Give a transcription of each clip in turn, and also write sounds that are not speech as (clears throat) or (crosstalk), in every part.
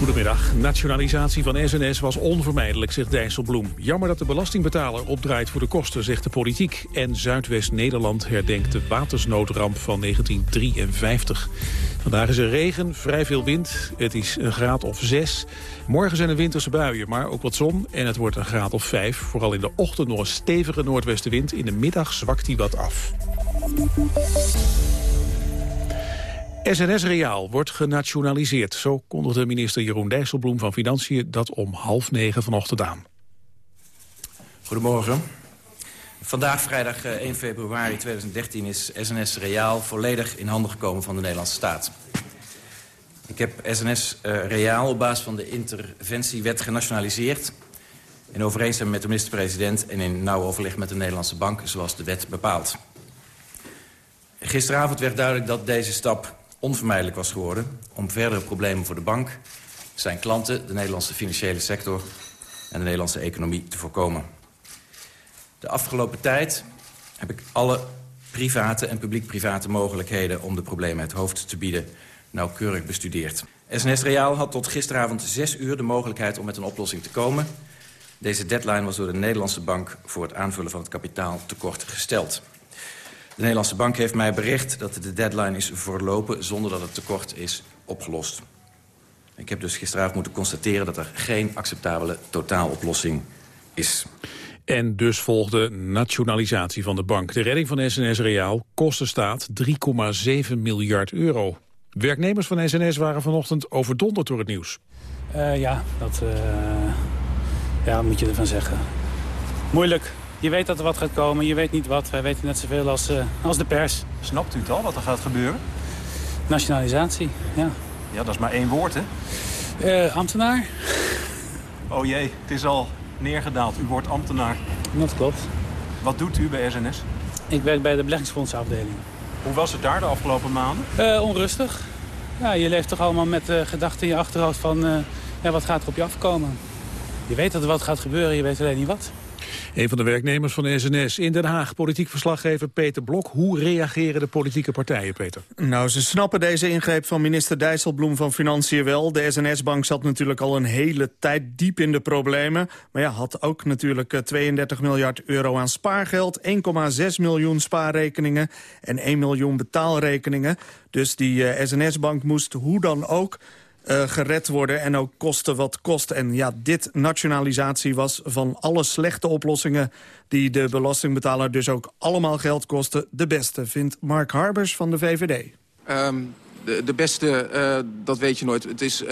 Goedemiddag. Nationalisatie van SNS was onvermijdelijk, zegt Dijsselbloem. Jammer dat de belastingbetaler opdraait voor de kosten, zegt de politiek. En Zuidwest-Nederland herdenkt de watersnoodramp van 1953. Vandaag is er regen, vrij veel wind. Het is een graad of 6. Morgen zijn er winterse buien, maar ook wat zon. En het wordt een graad of 5. Vooral in de ochtend nog een stevige noordwestenwind. In de middag zwakt die wat af. SNS Reaal wordt genationaliseerd. Zo kondigde minister Jeroen Dijsselbloem van Financiën dat om half negen vanochtend aan. Goedemorgen. Vandaag, vrijdag 1 eh, februari 2013, is SNS Reaal volledig in handen gekomen van de Nederlandse staat. Ik heb SNS uh, Reaal op basis van de interventiewet genationaliseerd... in overeenstemming met de minister-president en in nauw overleg met de Nederlandse bank... zoals de wet bepaalt. Gisteravond werd duidelijk dat deze stap onvermijdelijk was geworden... om verdere problemen voor de bank, zijn klanten, de Nederlandse financiële sector... en de Nederlandse economie te voorkomen. De afgelopen tijd heb ik alle private en publiek-private mogelijkheden... om de problemen het hoofd te bieden nauwkeurig bestudeerd. SNS Reaal had tot gisteravond zes uur de mogelijkheid om met een oplossing te komen. Deze deadline was door de Nederlandse bank voor het aanvullen van het kapitaal tekort gesteld. De Nederlandse bank heeft mij bericht dat de deadline is verlopen... zonder dat het tekort is opgelost. Ik heb dus gisteravond moeten constateren dat er geen acceptabele totaaloplossing is. En dus volgde nationalisatie van de bank. De redding van SNS Reaal kostte staat 3,7 miljard euro. Werknemers van SNS waren vanochtend overdonderd door het nieuws. Uh, ja, dat uh, ja, moet je ervan zeggen. Moeilijk. Je weet dat er wat gaat komen, je weet niet wat. Wij weten net zoveel als, uh, als de pers. Snapt u het al, wat er gaat gebeuren? Nationalisatie, ja. Ja, dat is maar één woord, hè? ambtenaar. Oh jee, het is al neergedaald. U wordt ambtenaar. Dat klopt. Wat doet u bij SNS? Ik werk bij de beleggingsfondsafdeling. Hoe was het daar de afgelopen maanden? Uh, onrustig. Ja, je leeft toch allemaal met uh, gedachten in je achterhoofd van... Uh, ja, wat gaat er op je afkomen? Je weet dat er wat gaat gebeuren, je weet alleen niet wat. Een van de werknemers van de SNS in Den Haag, politiek verslaggever Peter Blok. Hoe reageren de politieke partijen, Peter? Nou, ze snappen deze ingreep van minister Dijsselbloem van Financiën wel. De SNS-bank zat natuurlijk al een hele tijd diep in de problemen. Maar ja, had ook natuurlijk 32 eh, miljard euro aan spaargeld... 1,6 miljoen spaarrekeningen en 1 miljoen betaalrekeningen. Dus die eh, SNS-bank moest hoe dan ook uh, gered worden en ook kosten wat kost. En ja, dit nationalisatie was van alle slechte oplossingen... die de belastingbetaler dus ook allemaal geld kosten... de beste, vindt Mark Harbers van de VVD. Ehm, de, beste, uh, dat weet je nooit. Het is uh,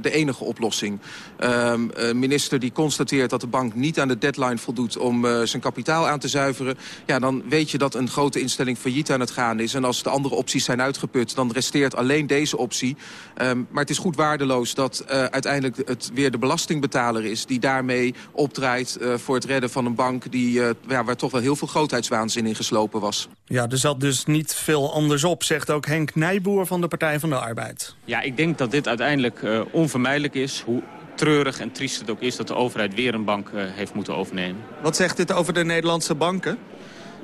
de enige oplossing. Een minister die constateert dat de bank niet aan de deadline voldoet... om zijn kapitaal aan te zuiveren... Ja, dan weet je dat een grote instelling failliet aan het gaan is. En als de andere opties zijn uitgeput, dan resteert alleen deze optie. Um, maar het is goed waardeloos dat uiteindelijk het weer de belastingbetaler is... die daarmee opdraait voor het redden van een bank... Die, ja, waar toch wel heel veel grootheidswaanzin in geslopen was. Ja, er zat dus niet veel anders op, zegt ook Henk Nijboer van de Partij van de Arbeid. Ja, ik denk dat dit uiteindelijk uh, onvermijdelijk is. Hoe treurig en triest het ook is dat de overheid weer een bank uh, heeft moeten overnemen. Wat zegt dit over de Nederlandse banken?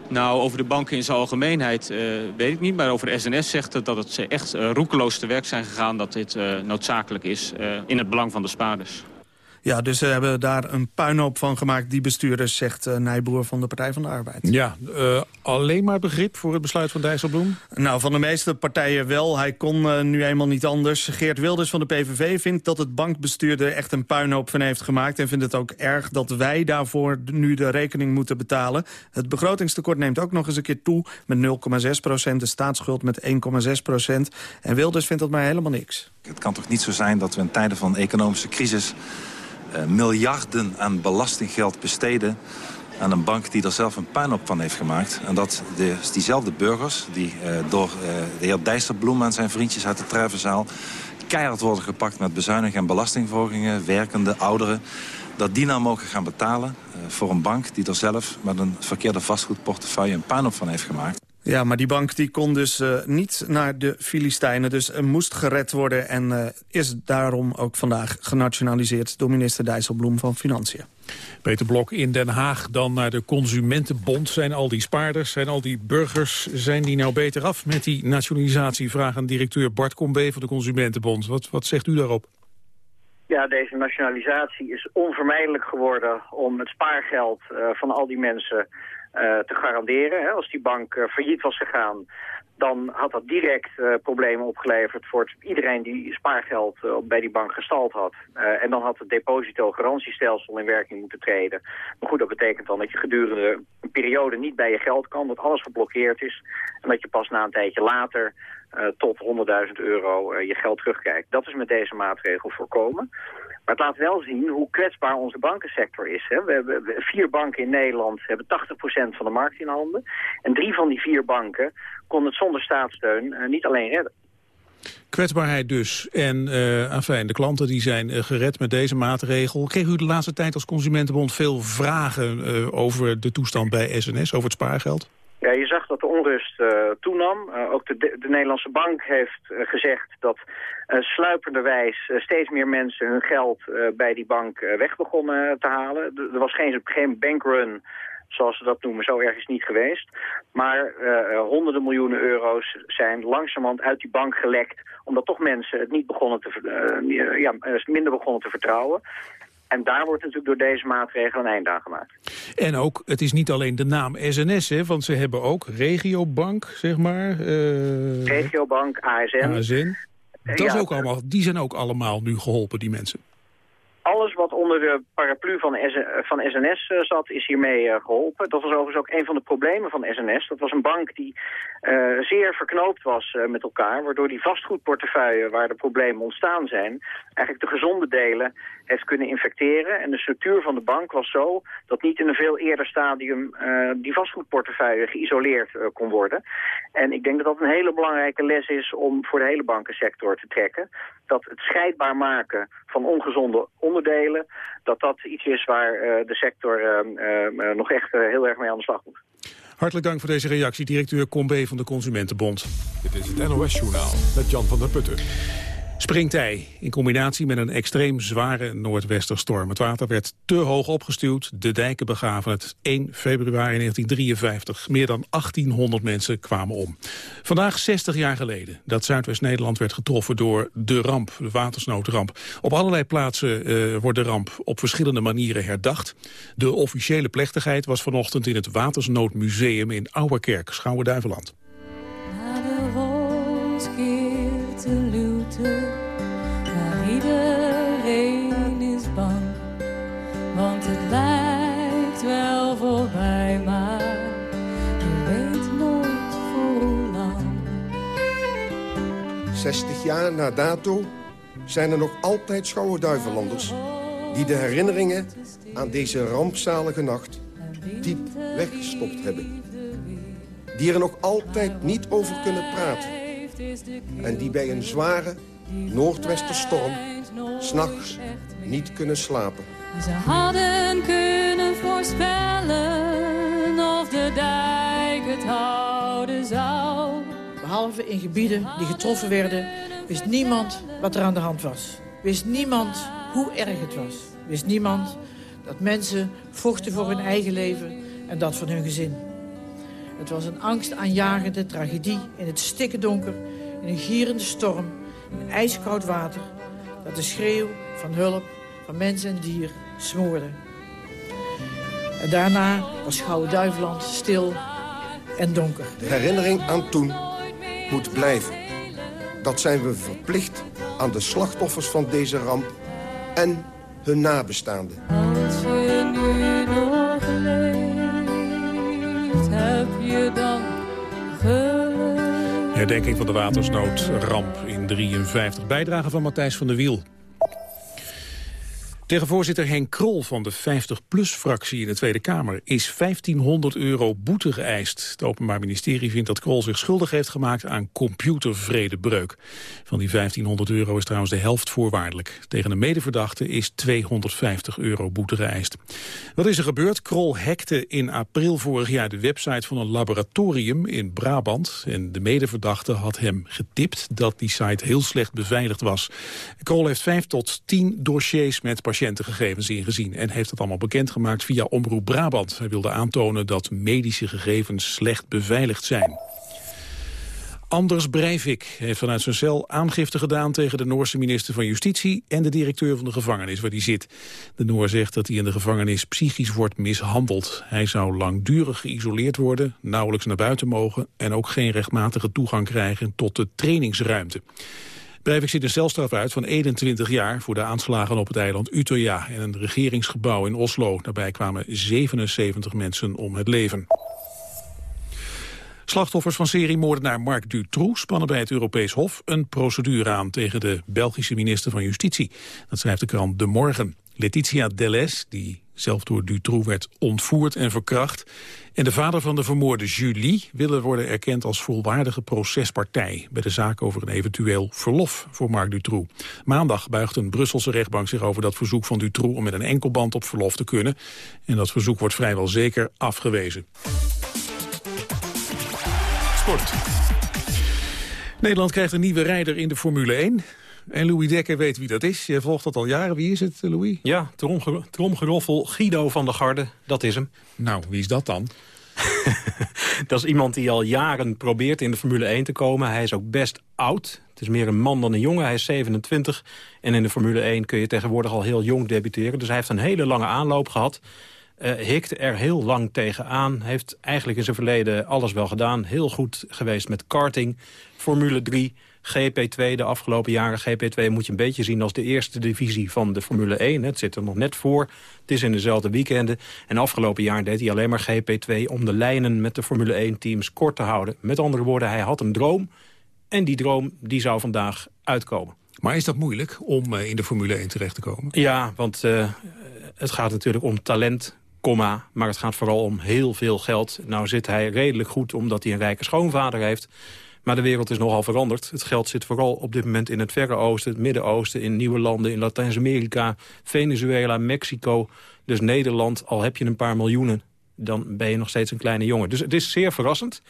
Nou, over de banken in zijn algemeenheid uh, weet ik niet. Maar over SNS zegt het dat het ze echt roekeloos te werk zijn gegaan... dat dit noodzakelijk is in het belang van de spaarders. Ja, dus ze hebben daar een puinhoop van gemaakt, die bestuurders, zegt uh, Nijboer van de Partij van de Arbeid. Ja, uh, alleen maar begrip voor het besluit van Dijsselbloem? Nou, van de meeste partijen wel. Hij kon uh, nu eenmaal niet anders. Geert Wilders van de PVV vindt dat het bankbestuur er echt een puinhoop van heeft gemaakt... en vindt het ook erg dat wij daarvoor nu de rekening moeten betalen. Het begrotingstekort neemt ook nog eens een keer toe met 0,6 procent... de staatsschuld met 1,6 procent. En Wilders vindt dat maar helemaal niks. Het kan toch niet zo zijn dat we in tijden van economische crisis miljarden aan belastinggeld besteden aan een bank die er zelf een puinhoop van heeft gemaakt. En dat de, diezelfde burgers die uh, door uh, de heer Dijsselbloem en zijn vriendjes uit de Treffenzaal... keihard worden gepakt met bezuinigingen en belastingverhogingen, werkende, ouderen... dat die nou mogen gaan betalen voor een bank die er zelf met een verkeerde vastgoedportefeuille een puinhoop van heeft gemaakt. Ja, maar die bank die kon dus uh, niet naar de Filistijnen, dus uh, moest gered worden... en uh, is daarom ook vandaag genationaliseerd door minister Dijsselbloem van Financiën. Peter Blok in Den Haag, dan naar de Consumentenbond. Zijn al die spaarders, zijn al die burgers, zijn die nou beter af met die nationalisatie? Vraag aan directeur Bart Combe van de Consumentenbond. Wat, wat zegt u daarop? Ja, deze nationalisatie is onvermijdelijk geworden om het spaargeld van al die mensen te garanderen. Als die bank uh, failliet was gegaan, dan had dat direct uh, problemen opgeleverd voor iedereen die spaargeld bij die bank gestald had. en dan had het depositogarantiestelsel in werking moeten treden. Maar goed, dat betekent dan dat je gedurende een periode niet bij je geld kan, dat alles geblokkeerd is. En dat je pas na een tijdje later tot 100.000 euro je geld terugkrijgt. Dat is met deze maatregel voorkomen. Maar het laat wel zien hoe kwetsbaar onze bankensector is. Hè. We hebben vier banken in Nederland hebben 80% van de markt in handen. En drie van die vier banken konden het zonder staatssteun uh, niet alleen redden. Kwetsbaarheid dus. En uh, de klanten die zijn uh, gered met deze maatregel. Kreeg u de laatste tijd als Consumentenbond veel vragen over de toestand bij SNS, over het spaargeld? Ja, je zag dat de onrust uh, toenam. Uh, ook de, de, Nederlandse bank heeft uh, gezegd dat sluipenderwijs steeds meer mensen hun geld bij die bank weg begonnen te halen. er was geen, geen bankrun zoals ze dat noemen, zo erg is niet geweest. Maar honderden miljoenen euro's zijn langzamerhand uit die bank gelekt... omdat toch mensen het niet begonnen te, ja, minder begonnen te vertrouwen. En daar wordt natuurlijk door deze maatregel een einde aan gemaakt. En ook, het is niet alleen de naam SNS, hè, want ze hebben ook Regiobank, zeg maar. Uh... Regiobank, ASN. ASN. Dat is ook allemaal, die zijn ook allemaal nu geholpen, die mensen alles wat onder de paraplu van, van SNS uh, zat, is hiermee uh, geholpen. Dat was overigens ook een van de problemen van SNS. Dat was een bank die uh, zeer verknoopt was met elkaar... waardoor die vastgoedportefeuille, waar de problemen ontstaan zijn... eigenlijk de gezonde delen heeft kunnen infecteren. En de structuur van de bank was zo dat niet in een veel eerder stadium... die vastgoedportefeuille geïsoleerd kon worden. En ik denk dat dat een hele belangrijke les is om voor de hele bankensector te trekken. Dat het scheidbaar maken van ongezonde onderdelen... dat dat iets is waar uh, de sector uh, uh, nog echt heel erg mee aan de slag moet. Hartelijk dank voor deze reactie, directeur Combe van de Consumentenbond. Dit is het NOS Journaal met Jan van der Putten. Springtij in combinatie met een extreem zware noordwesterstorm. Het water werd te hoog opgestuwd, de dijken begaven het 1 februari 1953. Meer dan 1800 mensen kwamen om. Vandaag 60 jaar geleden dat Zuidwest-Nederland werd getroffen door de ramp, de watersnoodramp. Op allerlei plaatsen uh, wordt de ramp op verschillende manieren herdacht. De officiële plechtigheid was vanochtend in het Watersnoodmuseum in Ouwerkerk, Schouwen-Duiveland. Te lute iedereen is bang, want het lijkt wel voorbij, maar je weet nooit voor hoe lang. 60 jaar na dato zijn er nog altijd schouwen-duivelanders... die de herinneringen aan deze rampzalige nacht diep weggestopt hebben. Die er nog altijd niet over kunnen praten. En die bij een zware noordwesterstorm s'nachts niet kunnen slapen. Ze hadden kunnen voorspellen of de dijk het houden zou. Behalve in gebieden die getroffen werden, wist niemand wat er aan de hand was. Wist niemand hoe erg het was. Wist niemand dat mensen vochten voor hun eigen leven en dat van hun gezin. Het was een angstaanjagende tragedie in het stikke donker, in een gierende storm in ijskoud water... dat de schreeuw van hulp van mens en dier smoorde. En daarna was Gouden Duiveland stil en donker. De herinnering aan toen moet blijven. Dat zijn we verplicht aan de slachtoffers van deze ramp en hun nabestaanden. Als je nu nog heb je dan Herdenking van de watersnoodramp in 53. Bijdrage van Matthijs van der Wiel. Tegen voorzitter Henk Krol van de 50PLUS-fractie in de Tweede Kamer is 1500 euro boete geëist. Het Openbaar Ministerie vindt dat Krol zich schuldig heeft gemaakt aan computervredebreuk. Van die 1500 euro is trouwens de helft voorwaardelijk. Tegen een medeverdachte is 250 euro boete geëist. Wat is er gebeurd? Krol hackte in april vorig jaar de website van een laboratorium in Brabant. En de medeverdachte had hem getipt dat die site heel slecht beveiligd was. Krol heeft 5 tot 10 dossiers met patiëntengegevens ingezien... en heeft het allemaal bekendgemaakt via Omroep Brabant. Hij wilde aantonen dat medische gegevens slecht beveiligd zijn. Anders Breivik heeft vanuit zijn cel aangifte gedaan tegen de Noorse minister van Justitie en de directeur van de gevangenis waar hij zit. De Noor zegt dat hij in de gevangenis psychisch wordt mishandeld. Hij zou langdurig geïsoleerd worden, nauwelijks naar buiten mogen en ook geen rechtmatige toegang krijgen tot de trainingsruimte. Breivik zit een celstraf uit van 21 jaar voor de aanslagen op het eiland Utøya en een regeringsgebouw in Oslo. Daarbij kwamen 77 mensen om het leven. Slachtoffers van seriemoordenaar Marc Dutroux spannen bij het Europees Hof een procedure aan tegen de Belgische minister van Justitie. Dat schrijft de krant De Morgen. Letitia Deleuze, die zelf door Dutroux werd ontvoerd en verkracht. En de vader van de vermoorde Julie willen worden erkend als volwaardige procespartij... bij de zaak over een eventueel verlof voor Marc Dutroux. Maandag buigt een Brusselse rechtbank zich over dat verzoek van Dutroux... om met een enkelband op verlof te kunnen. En dat verzoek wordt vrijwel zeker afgewezen. Sport. Nederland krijgt een nieuwe rijder in de Formule 1. En Louis Dekker weet wie dat is. Je volgt dat al jaren. Wie is het, Louis? Ja, tromgeroffel Guido van der Garde. Dat is hem. Nou, wie is dat dan? (laughs) dat is iemand die al jaren probeert in de Formule 1 te komen. Hij is ook best oud. Het is meer een man dan een jongen. Hij is 27. En in de Formule 1 kun je tegenwoordig al heel jong debuteren. Dus hij heeft een hele lange aanloop gehad. Uh, hikte er heel lang tegenaan. Heeft eigenlijk in zijn verleden alles wel gedaan. Heel goed geweest met karting, Formule 3, GP2 de afgelopen jaren. GP2 moet je een beetje zien als de eerste divisie van de Formule 1. Het zit er nog net voor. Het is in dezelfde weekenden. En afgelopen jaar deed hij alleen maar GP2 om de lijnen met de Formule 1-teams kort te houden. Met andere woorden, hij had een droom. En die droom die zou vandaag uitkomen. Maar is dat moeilijk om eh, in de Formule 1 terecht te komen? Ja, want uh, het gaat natuurlijk om talent, maar het gaat vooral om heel veel geld. Nou zit hij redelijk goed omdat hij een rijke schoonvader heeft. Maar de wereld is nogal veranderd. Het geld zit vooral op dit moment in het Verre Oosten, het Midden-Oosten... in nieuwe landen, in Latijns-Amerika, Venezuela, Mexico. Dus Nederland, al heb je een paar miljoenen... dan ben je nog steeds een kleine jongen. Dus het is zeer verrassend.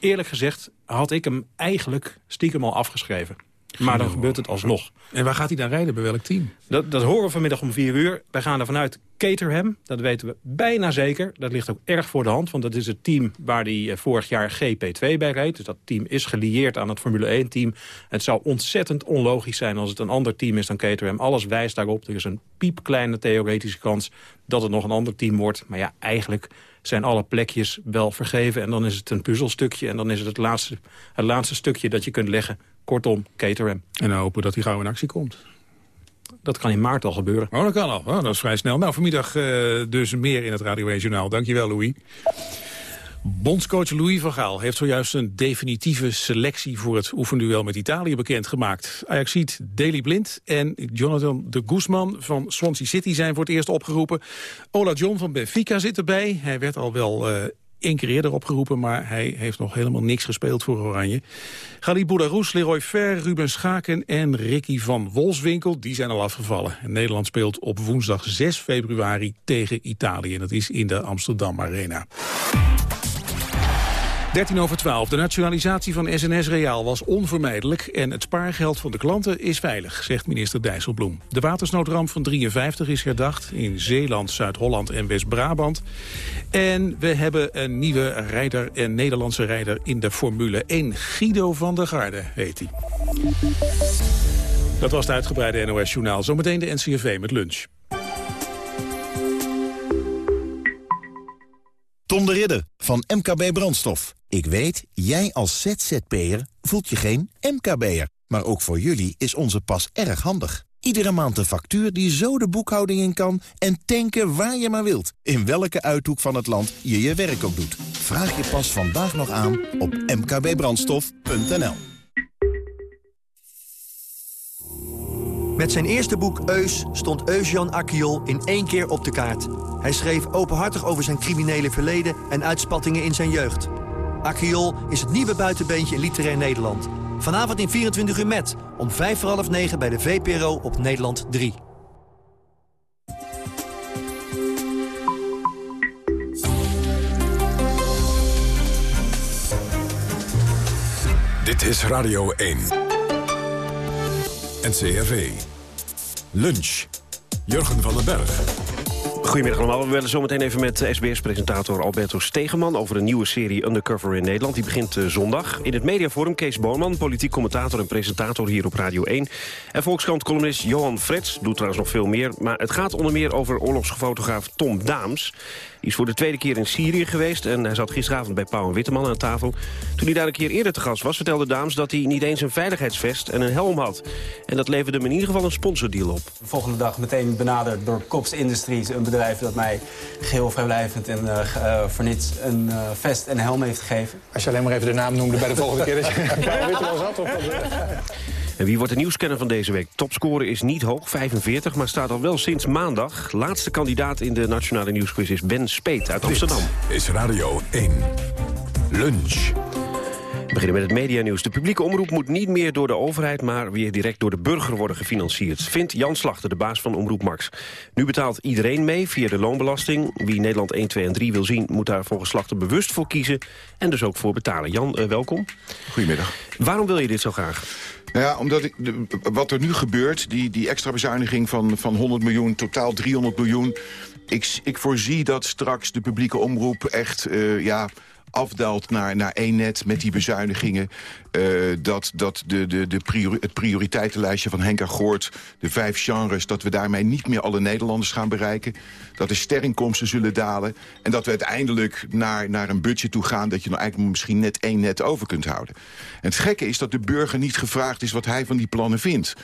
Eerlijk gezegd had ik hem eigenlijk stiekem al afgeschreven. Maar dan gebeurt het alsnog. En waar gaat hij dan rijden? Bij welk team? Dat, dat horen we vanmiddag om vier uur. Wij gaan er vanuit Caterham. Dat weten we bijna zeker. Dat ligt ook erg voor de hand. Want dat is het team waar hij eh, vorig jaar GP2 bij reed. Dus dat team is gelieerd aan het Formule 1-team. Het zou ontzettend onlogisch zijn als het een ander team is dan Caterham. Alles wijst daarop. Er is een piepkleine theoretische kans dat het nog een ander team wordt. Maar ja, eigenlijk zijn alle plekjes wel vergeven. En dan is het een puzzelstukje. En dan is het het laatste, het laatste stukje dat je kunt leggen Kortom, Caterham. En hopen dat hij gauw in actie komt. Dat kan in maart al gebeuren. Oh, dat kan al. Oh, dat is vrij snel. Nou, vanmiddag uh, dus meer in het Radio 1 Journaal. Dankjewel, Louis. Bondscoach Louis van Gaal heeft zojuist een definitieve selectie voor het oefenduel met Italië bekendgemaakt. Ajax ziet Daley Blind en Jonathan de Guzman van Swansea City zijn voor het eerst opgeroepen. Ola John van Benfica zit erbij. Hij werd al wel uh, één keer eerder opgeroepen, maar hij heeft nog helemaal niks gespeeld voor Oranje. Gali Boudaroes, Leroy Fer, Ruben Schaken en Ricky van Wolfswinkel, die zijn al afgevallen. En Nederland speelt op woensdag 6 februari tegen Italië. En dat is in de Amsterdam Arena. 13 over 12. De nationalisatie van SNS Reaal was onvermijdelijk... en het spaargeld van de klanten is veilig, zegt minister Dijsselbloem. De watersnoodramp van 53 is herdacht in Zeeland, Zuid-Holland en West-Brabant. En we hebben een nieuwe rijder, een Nederlandse rijder in de Formule 1. Guido van der Garde heet hij. Dat was het uitgebreide NOS-journaal. Zometeen de NCRV met lunch. Tom de Ridder van MKB Brandstof. Ik weet, jij als ZZP'er voelt je geen MKB'er. Maar ook voor jullie is onze pas erg handig. Iedere maand een factuur die zo de boekhouding in kan... en tanken waar je maar wilt. In welke uithoek van het land je je werk ook doet. Vraag je pas vandaag nog aan op mkbbrandstof.nl. Met zijn eerste boek Eus stond Eusjan Akkiol in één keer op de kaart. Hij schreef openhartig over zijn criminele verleden en uitspattingen in zijn jeugd. Akkiol is het nieuwe buitenbeentje in literair Nederland. Vanavond in 24 uur met, om vijf voor half negen bij de VPRO op Nederland 3. Dit is Radio 1. NCRV. Lunch. Jurgen van den Berg. Goedemiddag allemaal. We willen zometeen even met SBS-presentator Alberto Stegeman... over een nieuwe serie Undercover in Nederland. Die begint uh, zondag. In het mediaforum Kees Boonman, politiek commentator en presentator hier op Radio 1. En Volkskrant-columnist Johan Frets doet trouwens nog veel meer. Maar het gaat onder meer over oorlogsfotograaf Tom Daams. Die is voor de tweede keer in Syrië geweest en hij zat gisteravond bij Pauw en Witteman aan tafel. Toen hij daar een keer eerder te gast was, vertelde Daams dat hij niet eens een veiligheidsvest en een helm had. En dat leverde hem in ieder geval een sponsordeal op. De volgende dag meteen benaderd door Cops Industries, een bedrijf dat mij geheel vrijblijvend en uh, voor niets een uh, vest en een helm heeft gegeven. Als je alleen maar even de naam noemde bij de volgende keer dat je (laughs) bij Witteman zat. Of en wie wordt de nieuwscanner van deze week? Topscore is niet hoog, 45, maar staat al wel sinds maandag. Laatste kandidaat in de Nationale Nieuwsquiz is Ben Speet uit Amsterdam. Dit is Radio 1. Lunch. We beginnen met het medianieuws. De publieke omroep moet niet meer door de overheid... maar weer direct door de burger worden gefinancierd. Vindt Jan Slachter, de baas van Omroep Max. Nu betaalt iedereen mee via de loonbelasting. Wie Nederland 1, 2 en 3 wil zien... moet daar volgens Slachter bewust voor kiezen en dus ook voor betalen. Jan, uh, welkom. Goedemiddag. Waarom wil je dit zo graag? Nou ja, omdat ik, wat er nu gebeurt, die, die extra bezuiniging van, van 100 miljoen, totaal 300 miljoen... Ik, ik voorzie dat straks de publieke omroep echt uh, ja, afdaalt naar, naar één net met die bezuinigingen. Uh, dat dat de, de, de priori het prioriteitenlijstje van Henk Goort, de vijf genres... dat we daarmee niet meer alle Nederlanders gaan bereiken. Dat de sterrenkomsten zullen dalen. En dat we uiteindelijk naar, naar een budget toe gaan... dat je nou eigenlijk misschien net één net over kunt houden. En het gekke is dat de burger niet gevraagd is wat hij van die plannen vindt.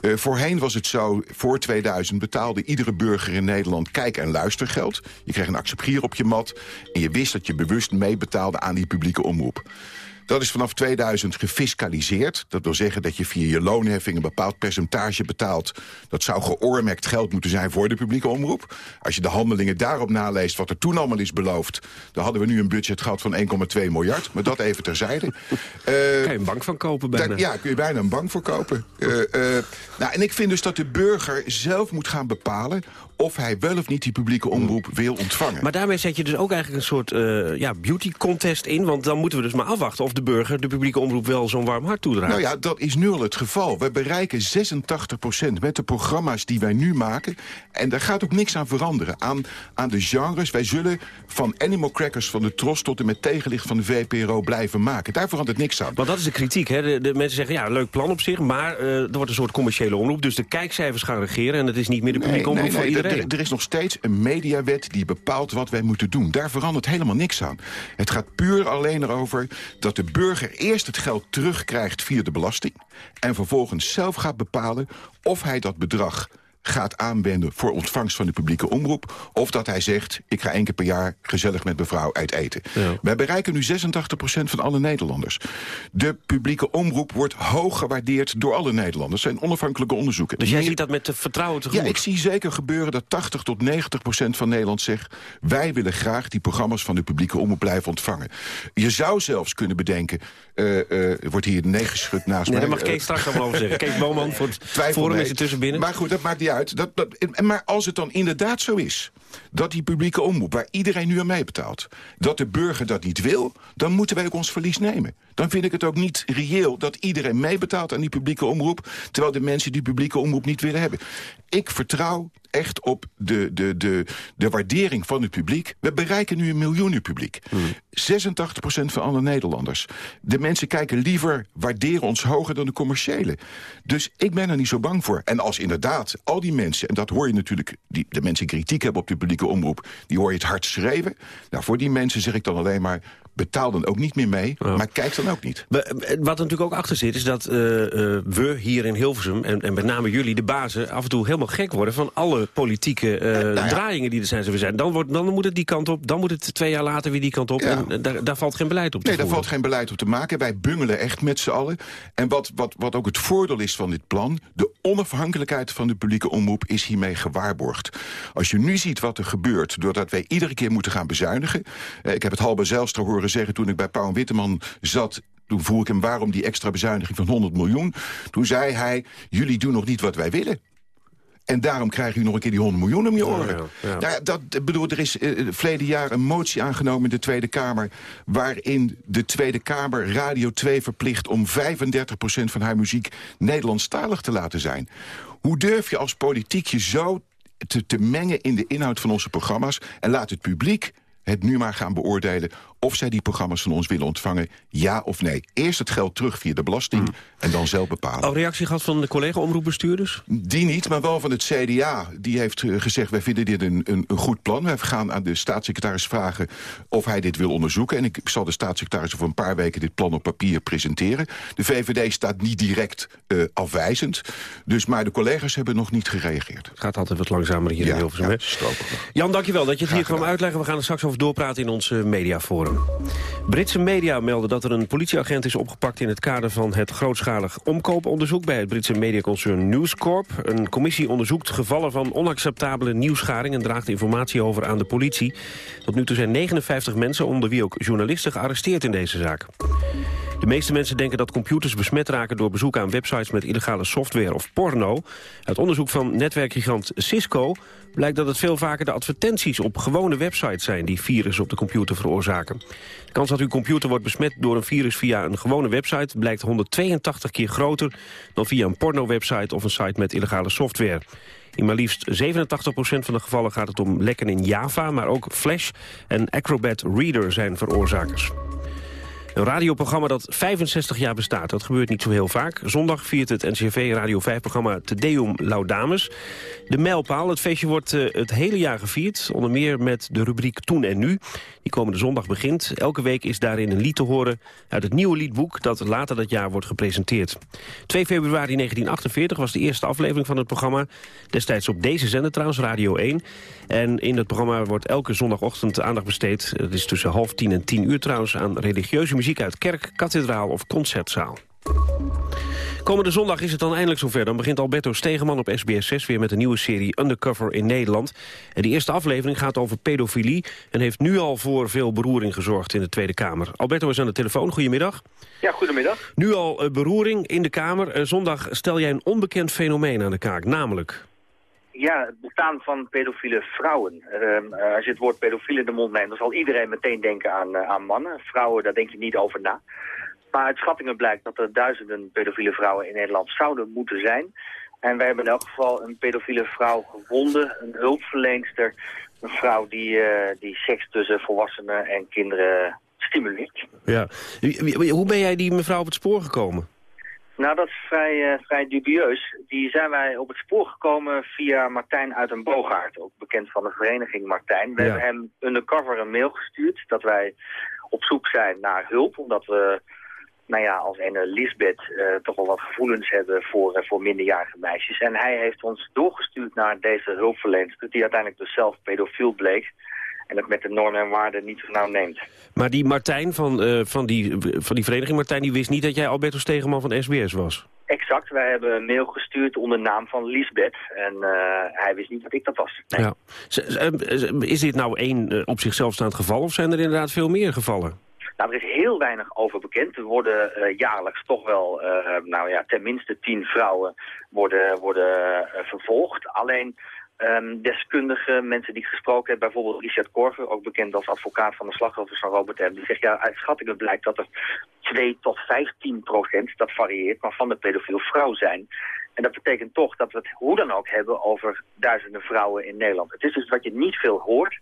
Uh, voorheen was het zo, voor 2000 betaalde iedere burger in Nederland... kijk- en luistergeld. Je kreeg een acceptier op je mat. En je wist dat je bewust mee betaalde aan die publieke omroep. Dat is vanaf 2000 gefiscaliseerd. Dat wil zeggen dat je via je loonheffing een bepaald percentage betaalt. Dat zou geoormerkt geld moeten zijn voor de publieke omroep. Als je de handelingen daarop naleest wat er toen allemaal is beloofd... dan hadden we nu een budget gehad van 1,2 miljard. Maar dat even terzijde. (laughs) Uh, kan je een bank van kopen bijna? Daar, ja, kun je bijna een bank voor kopen. Uh, uh, nou, en ik vind dus dat de burger zelf moet gaan bepalen of hij wel of niet die publieke omroep wil ontvangen. Maar daarmee zet je dus ook eigenlijk een soort uh, ja, beauty contest in... want dan moeten we dus maar afwachten of de burger de publieke omroep wel zo'n warm hart toedraagt. Nou ja, dat is nu al het geval. We bereiken 86% met de programma's die wij nu maken. En daar gaat ook niks aan veranderen. Aan, aan de genres. Wij zullen van Animal Crackers van de Tros tot en met tegenlicht van de VPRO blijven maken. Daar verandert niks aan. Want dat is de kritiek. Hè? De, de mensen zeggen, ja, leuk plan op zich... maar uh, er wordt een soort commerciële omroep. Dus de kijkcijfers gaan regeren en het is niet meer de publieke nee, omroep nee, voor Er is nog steeds een mediawet die bepaalt wat wij moeten doen. Daar verandert helemaal niks aan. Het gaat puur alleen erover dat de burger eerst het geld terugkrijgt via de belasting... en vervolgens zelf gaat bepalen of hij dat bedrag gaat aanwenden voor ontvangst van de publieke omroep... of dat hij zegt, ik ga één keer per jaar gezellig met mevrouw uit eten. Ja. Wij bereiken nu 86% van alle Nederlanders. De publieke omroep wordt hoog gewaardeerd door alle Nederlanders. Dat zijn onafhankelijke onderzoeken. Dus jij ziet dat met vertrouwen tegemoet? Ja, ik zie zeker gebeuren dat 80 tot 90% van Nederland zegt... wij willen graag die programma's van de publieke omroep blijven ontvangen. Je zou zelfs kunnen bedenken... Uh, wordt hier neergeschud naast nee, mij. dat mag Kees straks nog wel over zeggen. Kees Boman voor het (laughs) forum is er tussen binnen. Maar goed, dat maakt niet uit. Dat, dat, maar als het dan inderdaad zo is dat die publieke omroep, waar iedereen nu aan meebetaalt... dat de burger dat niet wil, dan moeten wij ook ons verlies nemen. Dan vind ik het ook niet reëel dat iedereen meebetaalt aan die publieke omroep... terwijl de mensen die publieke omroep niet willen hebben. Ik vertrouw echt op de, de, de, de waardering van het publiek. We bereiken nu een miljoenenpubliek. Hmm. 86% van alle Nederlanders. De mensen kijken liever, waarderen ons hoger dan de commerciële. Dus ik ben er niet zo bang voor. En als inderdaad al die mensen, en dat hoor je natuurlijk... Die, de mensen die kritiek hebben op de publieke omroep... die hoor je het hard schreeuwen. Nou, voor die mensen zeg ik dan alleen maar Betaal dan ook niet meer mee, maar kijk dan ook niet. Wat er natuurlijk ook achter zit, is dat uh, uh, we hier in Hilversum... En, en met name jullie, de bazen, af en toe helemaal gek worden... van alle politieke uh, nou ja. draaiingen die er zijn. Zijn. Dan, wordt, dan moet het die kant op, dan moet het twee jaar later weer die kant op. Ja. En daar, daar, valt geen beleid op te Nee, voeren. daar valt geen beleid op te maken. Wij bungelen echt met z'n allen. En wat, wat, wat ook het voordeel is van dit plan... de onafhankelijkheid van de publieke omroep is hiermee gewaarborgd. Als je nu ziet wat er gebeurt, doordat wij iedere keer moeten gaan bezuinigen... ik heb het Halbe Zijlstra horen zeggen toen ik bij Pauw en Witteman zat toen vroeg ik hem waarom die extra bezuiniging van 100 miljoen. Toen zei hij, jullie doen nog niet wat wij willen. En daarom krijg je nog een keer die 100 miljoen om je oren. Ja, ja, ja. Nou dat, bedoel, er is uh, verleden jaar een motie aangenomen in de Tweede Kamer... waarin de Tweede Kamer Radio 2 verplicht om 35% van haar muziek Nederlandstalig te laten zijn. Hoe durf je als politiek je zo te, te mengen in de inhoud van onze programma's... en laat het publiek het nu maar gaan beoordelen of zij die programma's van ons willen ontvangen, ja of nee. Eerst het geld terug via de belasting mm. en dan zelf bepalen. Al reactie gehad van de collega-omroepbestuurders? Die niet, maar wel van het CDA. Die heeft uh, gezegd, wij vinden dit een, een, een, goed plan. Wij gaan aan de staatssecretaris vragen of hij dit wil onderzoeken. En ik zal de staatssecretaris over een paar weken dit plan op papier presenteren. De VVD staat niet direct uh, afwijzend. Dus, maar de collega's hebben nog niet gereageerd. Het gaat altijd wat langzamer hier ja, in Hilversum. Ja, Jan, dankjewel dat je het hier kwam uitleggen. We gaan er straks over doorpraten in ons uh, mediaforum. Britse media melden dat er een politieagent is opgepakt... in het kader van het grootschalig omkooponderzoek... bij het Britse mediaconcern News Corp. Een commissie onderzoekt gevallen van onacceptabele nieuwsgaring... en draagt informatie over aan de politie. Tot nu toe zijn 59 mensen, onder wie ook journalisten... gearresteerd in deze zaak. De meeste mensen denken dat computers besmet raken... door bezoek aan websites met illegale software of porno. Uit onderzoek van netwerkgigant Cisco blijkt dat het veel vaker de advertenties op gewone websites zijn... die virus op de computer veroorzaken. De kans dat uw computer wordt besmet door een virus via een gewone website... blijkt 182 keer groter dan via een porno-website of een site met illegale software. In maar liefst 87% van de gevallen gaat het om lekken in Java... maar ook Flash en Acrobat Reader zijn veroorzakers. Een radioprogramma dat 65 jaar bestaat. Dat gebeurt niet zo heel vaak. Zondag viert het NCV Radio 5-programma Te Deum Laudamus. De mijlpaal. Het feestje wordt uh, het hele jaar gevierd. Onder meer met de rubriek Toen en Nu. Die komende zondag begint. Elke week is daarin een lied te horen uit het nieuwe liedboek... dat later dat jaar wordt gepresenteerd. 2 februari 1948 was de eerste aflevering van het programma. Destijds op deze zender trouwens, Radio 1. En in het programma wordt elke zondagochtend aandacht besteed. Het is tussen half tien en tien uur trouwens aan religieuze muziek uit kerk, kathedraal of concertzaal. Komende zondag is het dan eindelijk zover. Dan begint Alberto Stegeman op SBS 6 weer met een nieuwe serie Undercover in Nederland. En die eerste aflevering gaat over pedofilie... en heeft nu al voor veel beroering gezorgd in de Tweede Kamer. Alberto is aan de telefoon. Goedemiddag. Ja, goedemiddag. Nu al uh, beroering in de Kamer. Uh, zondag stel jij een onbekend fenomeen aan de kaak, namelijk... Ja, het bestaan van pedofiele vrouwen. Uh, als je het woord pedofiel in de mond neemt, dan zal iedereen meteen denken aan, uh, aan mannen. Vrouwen, daar denk je niet over na. Maar uit schattingen blijkt dat er duizenden pedofiele vrouwen in Nederland zouden moeten zijn. En wij hebben in elk geval een pedofiele vrouw gevonden, een hulpverleenster. Een vrouw die, uh, die seks tussen volwassenen en kinderen stimuleert. Ja. Hoe ben jij die mevrouw op het spoor gekomen? Nou, dat is vrij, uh, vrij dubieus. Die zijn wij op het spoor gekomen via Martijn uit een Boogaard, ook bekend van de vereniging Martijn. We ja. hebben hem undercover een mail gestuurd dat wij op zoek zijn naar hulp, omdat we, nou ja, als ene Lisbeth uh, toch wel wat gevoelens hebben voor, uh, voor minderjarige meisjes. En hij heeft ons doorgestuurd naar deze hulpverlener, die uiteindelijk dus zelf pedofiel bleek en het met de normen en waarden niet zo nauw neemt. Maar die Martijn van, uh, van, die, van die vereniging Martijn, die wist niet dat jij Alberto Stegeman van SBS was? Exact, wij hebben een mail gestuurd onder naam van Lisbeth. En uh, hij wist niet dat ik dat was. Nee. Ja. Is dit nou één op zichzelf staand geval of zijn er inderdaad veel meer gevallen? Nou, er is heel weinig over bekend. Er worden uh, jaarlijks toch wel, uh, nou ja, tenminste tien vrouwen worden, worden uh, vervolgd. Alleen um, deskundigen, mensen die ik gesproken heb, bijvoorbeeld Richard Korver, ook bekend als advocaat van de slachtoffers van Robert M. Die zegt, ja, uit schattingen blijkt dat er 2 tot 15 procent, dat varieert, maar van de pedofiel vrouw zijn. En dat betekent toch dat we het hoe dan ook hebben over duizenden vrouwen in Nederland. Het is dus wat je niet veel hoort,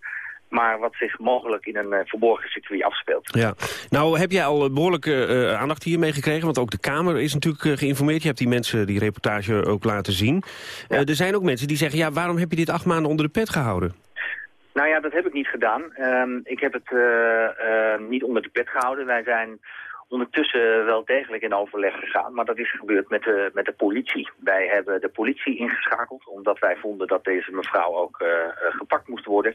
maar wat zich mogelijk in een uh, verborgen circuit afspeelt. Ja. Nou heb jij al behoorlijke uh, aandacht hiermee gekregen, want ook de Kamer is natuurlijk uh, geïnformeerd. Je hebt die mensen die reportage ook laten zien. Ja. er zijn ook mensen die zeggen, ja, waarom heb je dit acht maanden onder de pet gehouden? Nou ja, dat heb ik niet gedaan. Ehm, ik heb het niet onder de pet gehouden. Wij zijn ondertussen wel degelijk in overleg gegaan. Maar dat is gebeurd met de, met de politie. Wij hebben de politie ingeschakeld, omdat wij vonden dat deze mevrouw ook uh, gepakt moest worden.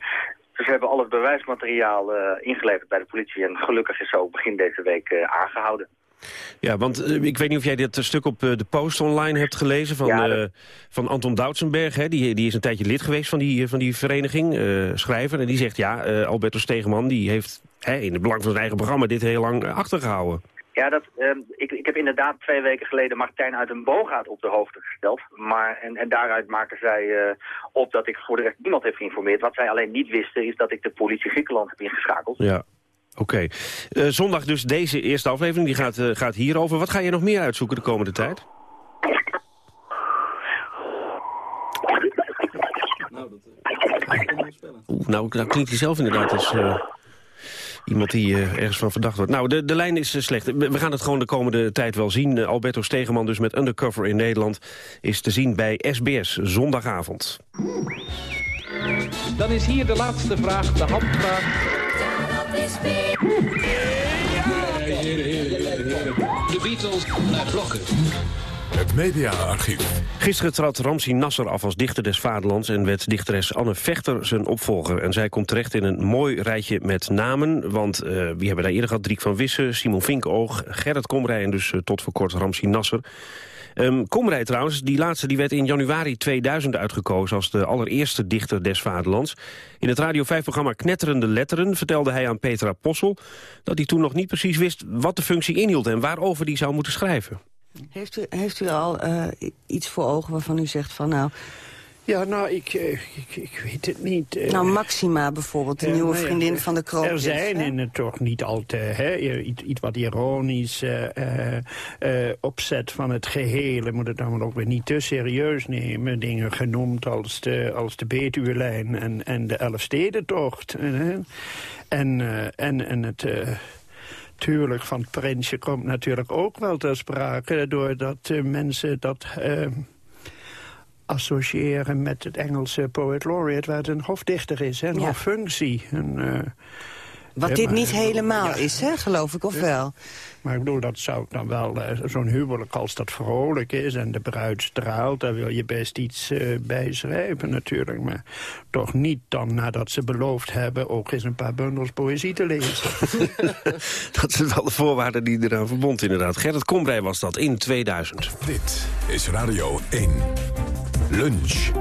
Dus we hebben al het bewijsmateriaal uh, ingeleverd bij de politie. En gelukkig is ze ook begin deze week aangehouden. Ja, want ik weet niet of jij dit stuk op de Post online hebt gelezen van, ja, dat... van Anton Doutsenberg. Hè? Die, die is een tijdje lid geweest van die, van die vereniging, schrijver. En die zegt, ja, Alberto Stegeman die heeft hè, in het belang van zijn eigen programma dit heel lang achtergehouden. Ja, dat, ehm, ik, ik heb inderdaad twee weken geleden Martijn uit een boogaard op de hoogte gesteld. Maar, en, en daaruit maken zij op dat ik voor de rest niemand heb geïnformeerd. Wat zij alleen niet wisten is dat ik de politie Griekenland heb ingeschakeld. Ja. Oké. Okay. Uh, zondag dus deze eerste aflevering, die gaat, uh, gaat hierover. Wat ga je nog meer uitzoeken de komende tijd? Oeh, nou, nou klinkt hij zelf inderdaad als uh, iemand die ergens van verdacht wordt. Nou, de, de lijn is slecht. We gaan het gewoon de komende tijd wel zien. Alberto Stegeman dus met Undercover in Nederland is te zien bij SBS zondagavond. Dan is hier de laatste vraag, de handvraag. De Beatles naar blokken. Het mediaarchief. Gisteren trad Ramsi Nasser af als dichter des vaderlands... en werd dichteres Anne Vechter zijn opvolger. En zij komt terecht in een mooi rijtje met namen. Want uh, wie hebben daar eerder gehad? Driek van Wissen, Simon Vinkoog, Gerrit Komrij... en dus uh, tot voor kort Ramsi Nasser. Um, Komrij trouwens, die laatste die werd in januari 2000 uitgekozen... als de allereerste dichter des vaderlands. In het Radio 5-programma Knetterende Letteren vertelde hij aan Petra Possel... dat hij toen nog niet precies wist wat de functie inhield... en waarover die zou moeten schrijven. Heeft u, heeft u al uh, iets voor ogen waarvan u zegt van... nou ja, nou, ik, ik, ik weet het niet. Uh, nou, Maxima bijvoorbeeld, de uh, nieuwe vriendin ja, van de kroon. Er zijn in het toch niet altijd hè, iets, iets wat ironisch uh, opzet van het geheel. Je moet het dan ook weer niet te serieus nemen. Dingen genoemd als de, als de Betuwe-lijn en, en de Elfstedentocht. En, en, en het... Tuurlijk, van prinsje komt natuurlijk ook wel ter sprake... doordat mensen dat associëren met het Engelse poet laureate... waar het een hofdichter is, hè, een ja. hoffunctie. Een, Wat dit niet helemaal ja. is, hè, geloof ik, of wel? Maar ik bedoel, dat zou dan wel uh, zo'n huwelijk als dat vrolijk is... en de bruid straalt, daar wil je best iets uh, bij schrijven natuurlijk. Maar toch niet dan nadat ze beloofd hebben... ook eens een paar bundels poëzie te lezen. (laughs) dat zijn wel de voorwaarden die eraan verbond, inderdaad. Gerrit Kombrij was dat in 2000. Dit is Radio 1. Lunch.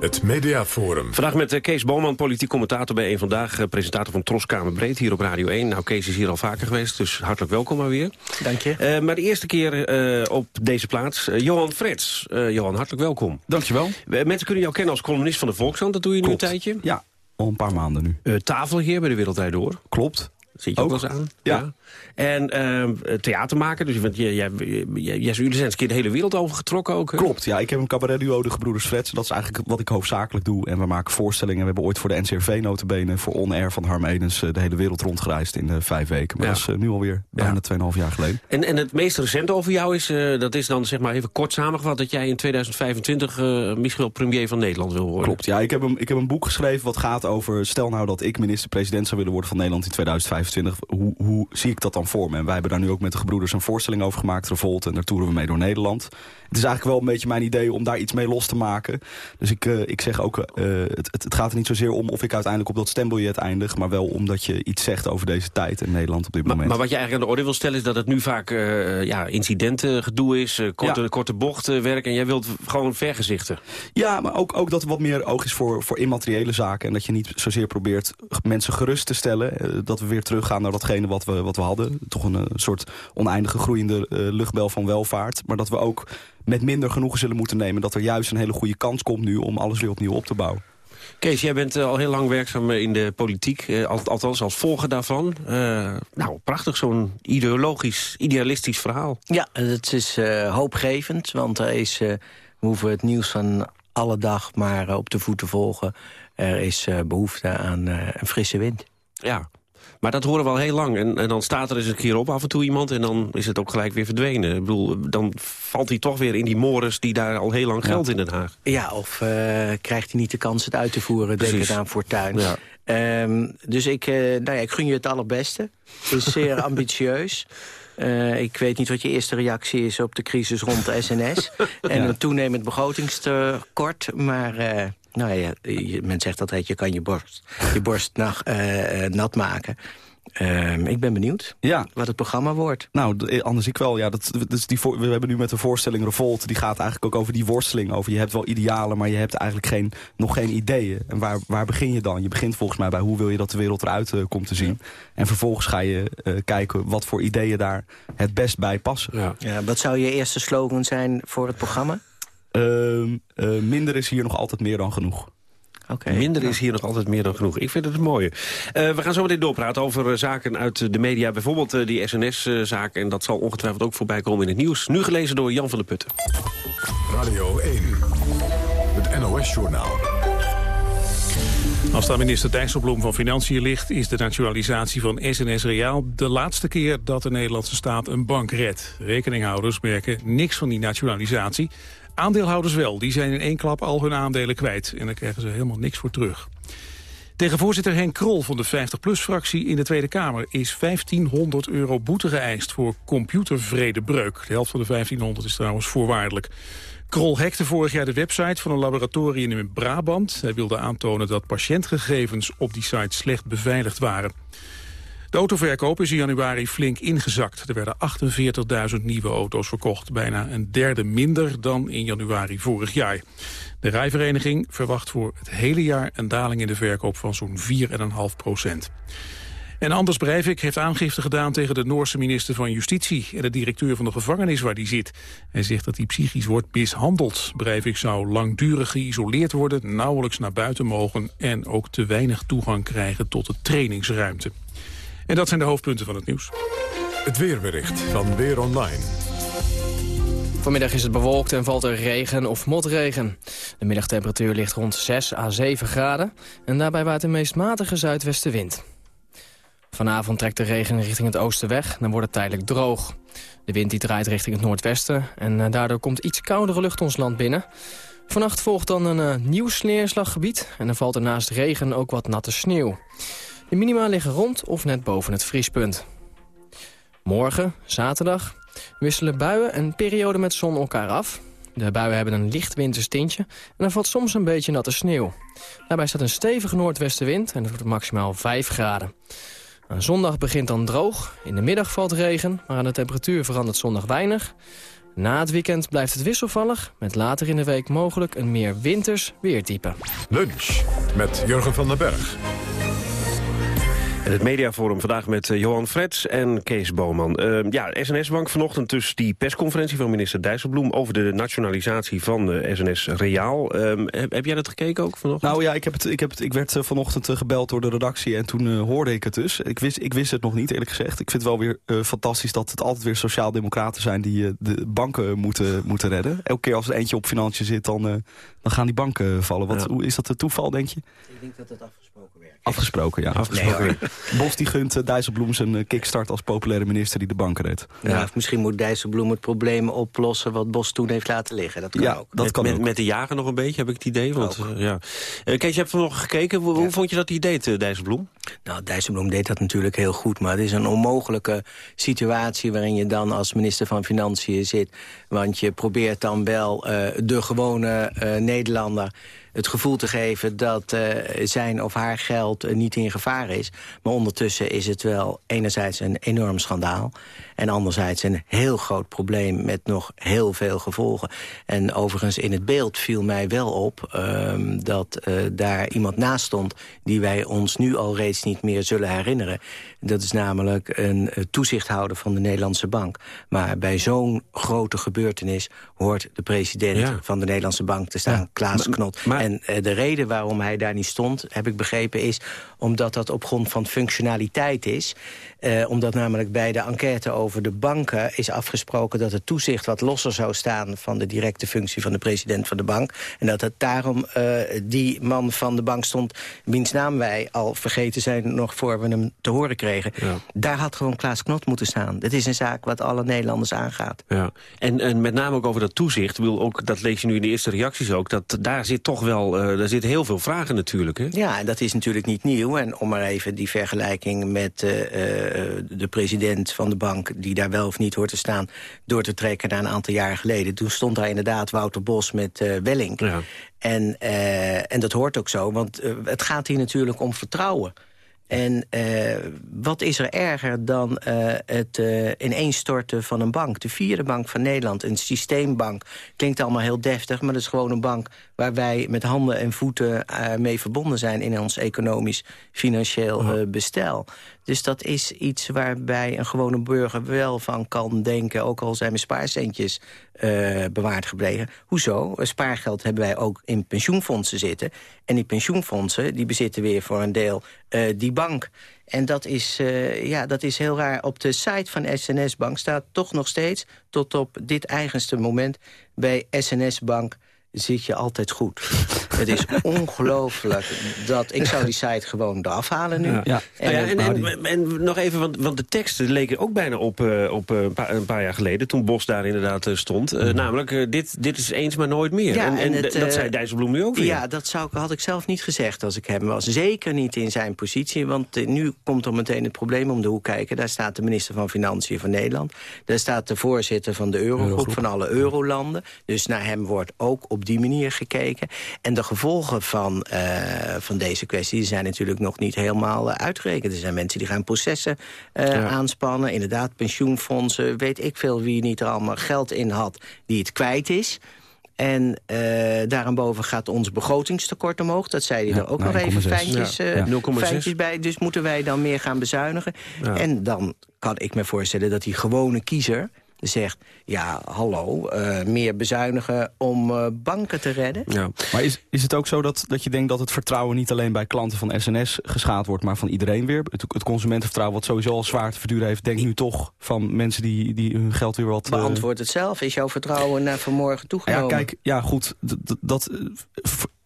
Het Mediaforum. Vandaag met Kees Boman, politiek commentator bij een Vandaag. Presentator van Troskamer Breed hier op Radio 1. Nou, Kees is hier al vaker geweest, dus hartelijk welkom maar weer. Dank je. Uh, maar de eerste keer uh, op deze plaats, uh, Johan Frets. Johan, hartelijk welkom. Dankjewel. mensen kunnen jou kennen als columnist van de Volkskrant. Dat doe je Klopt. nu een tijdje. Ja, al een paar maanden nu. tafelheer bij de Wereldwijd Door. Klopt. Zit je ook, ook wel eens aan? Ja. ja. En uh, theatermaker, dus want jij, jij, jij, jullie zijn eens een keer de hele wereld over getrokken ook. Hè? Klopt, ja. Ik heb een cabaretduo, de Gebroeders Frets. Dat is eigenlijk wat ik hoofdzakelijk doe. En we maken voorstellingen. We hebben ooit voor de NCRV notabene voor On Air van Harm Edens de hele wereld rondgereisd in uh, vijf weken. Maar ja. dat is uh, nu alweer bijna ja. 2,5 jaar geleden. En, en het meest recente over jou is, dat is dan zeg maar even kort samengevat... dat jij in 2025 misschien wel premier van Nederland wil worden. Klopt, ja. Ik heb, een, ik heb een boek geschreven wat gaat over... stel nou dat ik minister-president zou willen worden van Nederland in 2025. Hoe, hoe zie ik dat dan voor me? En wij hebben daar nu ook met de gebroeders een voorstelling over gemaakt, Revolt. En daar toeren we mee door Nederland. Het is eigenlijk wel een beetje mijn idee om daar iets mee los te maken. Dus ik, uh, ik zeg ook, uh, het, het, het, gaat er niet zozeer om of ik uiteindelijk op dat stembiljet eindig... maar wel omdat je iets zegt over deze tijd in Nederland op dit maar, moment. Maar wat je eigenlijk aan de orde wil stellen is dat het nu vaak uh, ja, incidentengedoe is... korte, ja. korte bochtwerk en jij wilt gewoon vergezichten. Ja, maar ook, ook dat er wat meer oog is voor, voor immateriële zaken... en dat je niet zozeer probeert mensen gerust te stellen... dat we weer teruggaan naar datgene wat we, wat we hadden. Toch een soort oneindige groeiende luchtbel van welvaart. Maar dat we ook met minder genoegen zullen moeten nemen... dat er juist een hele goede kans komt nu om alles weer opnieuw op te bouwen. Kees, jij bent uh, al heel lang werkzaam in de politiek, uh, althans als volger daarvan. Uh, nou, prachtig, zo'n ideologisch, idealistisch verhaal. Ja, het is hoopgevend, want er is, we hoeven het nieuws van alle dag maar op de voet te volgen. Er is behoefte aan een frisse wind. Ja, Maar dat horen we al heel lang. En, en dan staat er eens een keer op af en toe iemand... en dan is het ook gelijk weer verdwenen. Ik bedoel, dan valt hij toch weer in die mores... die daar al heel lang geldt in Den Haag. Ja, of uh, krijgt hij niet de kans het uit te voeren. Denk het aan Fortuyn. Ehm, dus ik, uh, nou ja, ik gun je het allerbeste. Het is zeer (laughs) ambitieus. Uh, ik weet niet wat je eerste reactie is op de crisis rond de SNS. (laughs) en Ja. een toenemend begrotingstekort. Maar nou ja, je- men zegt altijd, je kan je borst, je borst nag- eh, eh, nat maken. Ehm, ik ben benieuwd Ja. wat het programma wordt. Nou, eh, anders ik wel. Ja, dat, dat is die we hebben nu met de voorstelling Revolt. Die gaat eigenlijk ook over die worsteling. Over je hebt wel idealen, maar je hebt eigenlijk geen, nog geen ideeën. En waar, waar begin je dan? Je begint volgens mij bij hoe wil je dat de wereld eruit komt te zien. En vervolgens ga je eh, kijken wat voor ideeën daar het best bij passen. Ja, wat zou je eerste slogan zijn voor het programma? Ehm, eh, minder is hier nog altijd meer dan genoeg. Minder is hier nog altijd meer dan genoeg. Ik vind het een mooie. Eh, we gaan zo meteen doorpraten over eh, zaken uit de media. Bijvoorbeeld die SNS-zaak. en dat zal ongetwijfeld ook voorbij komen in het nieuws. Nu gelezen door Jan van der Putten. Radio 1. Het NOS-journaal. Als daar minister Dijsselbloem van Financiën ligt... is de nationalisatie van SNS Reaal de laatste keer dat de Nederlandse staat een bank redt. Rekeninghouders merken niks van die nationalisatie. Aandeelhouders wel, die zijn in één klap al hun aandelen kwijt. En daar krijgen ze helemaal niks voor terug. Tegen voorzitter Henk Krol van de 50PLUS-fractie in de Tweede Kamer... is 1500 euro boete geëist voor computervredebreuk. De helft van de 1500 is trouwens voorwaardelijk. Krol hackte vorig jaar de website van een laboratorium in Brabant. Hij wilde aantonen dat patiëntgegevens op die site slecht beveiligd waren. De autoverkoop is in januari flink ingezakt. Er werden 48.000 nieuwe auto's verkocht, bijna een derde minder dan in januari vorig jaar. De rijvereniging verwacht voor het hele jaar een daling in de verkoop van zo'n 4,5 procent. En Anders Breivik heeft aangifte gedaan tegen de Noorse minister van Justitie... en de directeur van de gevangenis waar hij zit. Hij zegt dat hij psychisch wordt mishandeld. Breivik zou langdurig geïsoleerd worden, nauwelijks naar buiten mogen... en ook te weinig toegang krijgen tot de trainingsruimte. En dat zijn de hoofdpunten van het nieuws. Het weerbericht van Weer Online. Vanmiddag is het bewolkt en valt er regen of motregen. De middagtemperatuur ligt rond 6 à 7 graden... en daarbij waait de meest matige zuidwestenwind. Vanavond trekt de regen richting het oosten weg, dan wordt het tijdelijk droog. De wind die draait richting het noordwesten... en eh, daardoor komt iets koudere lucht ons land binnen. Vannacht volgt dan een eh, nieuw sneeuwslaggebied... en dan valt er naast regen ook wat natte sneeuw. De minima liggen rond of net boven het vriespunt. Morgen, zaterdag, wisselen buien en perioden met zon elkaar af. De buien hebben een licht winters tintje en er valt soms een beetje natte sneeuw. Daarbij staat een stevige noordwestenwind en het wordt maximaal 5 graden. Zondag begint dan droog, in de middag valt regen, maar aan de temperatuur verandert zondag weinig. Na het weekend blijft het wisselvallig, met later in de week mogelijk een meer winters weertype. Lunch met Jurgen van den Berg. En het mediaforum vandaag met eh, Johan Frets en Kees Boman. Uh, ja, SNS-bank vanochtend dus die persconferentie van minister Dijsselbloem... over de nationalisatie van de SNS Reaal. Uh, heb, heb, jij dat gekeken ook vanochtend? Nou ja, ik, heb het, ik, heb het, ik werd uh, vanochtend gebeld door de redactie en toen uh, hoorde ik het dus. Ik wist, ik wist het nog niet, eerlijk gezegd. Ik vind het wel weer uh, fantastisch dat het altijd weer sociaal-democraten zijn... die uh, de banken moeten, moeten redden. Elke keer als er eentje op financiën zit, dan, uh, dan gaan die banken vallen. Wat, ja. Hoe is dat een toeval, denk je? Ik denk dat het afgesproken. Afgesproken, ja. Afgesproken. Nee, (laughs) Bos die gunt uh, Dijsselbloem zijn uh, kickstart als populaire minister die de banken redt. Ja, ja. misschien moet Dijsselbloem het probleem oplossen wat Bos toen heeft laten liggen. Dat kan ja, ook. Dat met, kan met, ook. met de jager nog een beetje, heb ik het idee. Want, uh, ja. Kees, je hebt vanochtend gekeken. Hoe, hoe vond je dat hij deed, Dijsselbloem? Nou, Dijsselbloem deed dat natuurlijk heel goed. Maar het is een onmogelijke situatie waarin je dan als minister van Financiën zit. Want je probeert dan wel de gewone Nederlander het gevoel te geven dat uh, zijn of haar geld uh, niet in gevaar is. Maar ondertussen is het wel enerzijds een enorm schandaal... en anderzijds een heel groot probleem met nog heel veel gevolgen. En overigens in het beeld viel mij wel op uh, dat daar iemand naast stond... die wij ons nu al reeds niet meer zullen herinneren. Dat is namelijk een toezichthouder van de Nederlandse Bank. Maar bij zo'n grote gebeurtenis hoort de president ja. van de Nederlandse Bank te staan, ja. Klaas Knot. Maar, En uh, de reden waarom hij daar niet stond, heb ik begrepen, is omdat dat op grond van functionaliteit is. Uh, omdat namelijk bij de enquête over de banken is afgesproken... dat het toezicht wat losser zou staan van de directe functie van de president van de bank. En dat het daarom uh, die man van de bank stond... wiens naam wij al vergeten zijn nog voor we hem te horen kregen. Ja. Daar had gewoon Klaas Knot moeten staan. Dit is een zaak wat alle Nederlanders aangaat. Ja. En, en met name ook over dat toezicht. Wil ook, dat lees je nu in de eerste reacties ook. Dat, daar zit toch wel uh, daar zit heel veel vragen natuurlijk. Hè? Ja, en dat is natuurlijk niet nieuw. En om maar even die vergelijking met uh, de president van de bank... die daar wel of niet hoort te staan, door te trekken naar een aantal jaren geleden. Toen stond daar inderdaad Wouter Bos met uh, Welling. Ja. En, uh, en dat hoort ook zo, want uh, het gaat hier natuurlijk om vertrouwen. En uh, wat is er erger dan uh, het uh, ineenstorten van een bank? De vierde bank van Nederland, een systeembank. Klinkt allemaal heel deftig, maar dat is gewoon een bank... waar wij met handen en voeten mee verbonden zijn... in ons economisch-financieel bestel. Dus dat is iets waarbij een gewone burger wel van kan denken... ook al zijn mijn spaarcentjes uh, bewaard gebleven. Hoezo? Spaargeld hebben wij ook in pensioenfondsen zitten. En die pensioenfondsen die bezitten weer voor een deel uh, die bank. En dat is, ja, dat is heel raar. Op de site van SNS Bank staat toch nog steeds... tot op dit eigenste moment bij SNS Bank zit je altijd goed. (laughs) het is ongelooflijk dat... Ik zou die site gewoon eraf halen nu. Ja. Ja. En, ja, en, en, en, nog even, want, want de teksten leken ook bijna op, uh, op uh, een, paar, een, paar, jaar geleden... toen Bos daar inderdaad uh, stond. Mm. Namelijk, dit, dit is eens maar nooit meer. Ja, en, het, dat zei Dijsselbloem nu ook weer. Ja, dat zou, had ik zelf niet gezegd als ik hem was. Zeker niet in zijn positie, want nu komt er meteen het probleem om de hoek kijken. Daar staat de minister van Financiën van Nederland. Daar staat de voorzitter van de Eurogroep, Eurogroep. van alle eurolanden. Dus naar hem wordt ook op op die manier gekeken. En de gevolgen van, uh, van deze kwestie zijn natuurlijk nog niet helemaal uh, uitgerekend. Er zijn mensen die gaan processen uh, ja. aanspannen. Inderdaad, pensioenfondsen, weet ik veel wie niet er allemaal geld in had... die het kwijt is... En uh, daarboven gaat ons begrotingstekort omhoog. Dat zei hij ja, er ook nog even fijntjes, ja, ja. Uh, fijntjes bij. Dus moeten wij dan meer gaan bezuinigen. En dan kan ik me voorstellen dat die gewone kiezer zegt... ja, hallo, uh, meer bezuinigen om uh, banken te redden. Ja. Maar is, is het ook zo dat, dat je denkt dat het vertrouwen... niet alleen bij klanten van SNS geschaad wordt, maar van iedereen weer? Het, het consumentenvertrouwen wat sowieso al zwaar te verduren heeft... denk nu toch van mensen die, die hun geld weer wat... Beantwoord het zelf. Is jouw vertrouwen naar vanmorgen toegenomen? Ja, kijk, ja goed, dat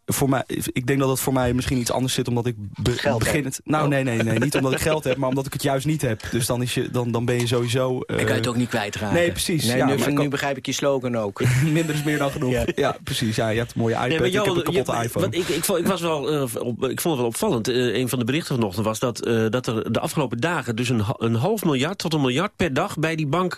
voor mij, ik denk dat het voor mij misschien iets anders zit, omdat ik be geld begin het. Nou, nee, nee, nee, niet omdat ik geld heb, maar omdat ik het juist niet heb. Dus dan, is je, dan, dan ben je sowieso. Uh... Dan kan je het ook niet kwijtraken. Nee, precies. Nee, ja, nu, nu begrijp ik je slogan ook. (laughs) Minder is meer dan genoeg. Ja, ja precies. Ja, je hebt een mooie iPad, nee, jou, ik heb een kapotte je, iPhone. Ik, ik, ik, was wel, uh, op, ik vond het wel opvallend. Uh, een van de berichten vanochtend was dat, uh, dat er de afgelopen dagen dus een, een half miljard tot een miljard per dag bij die bank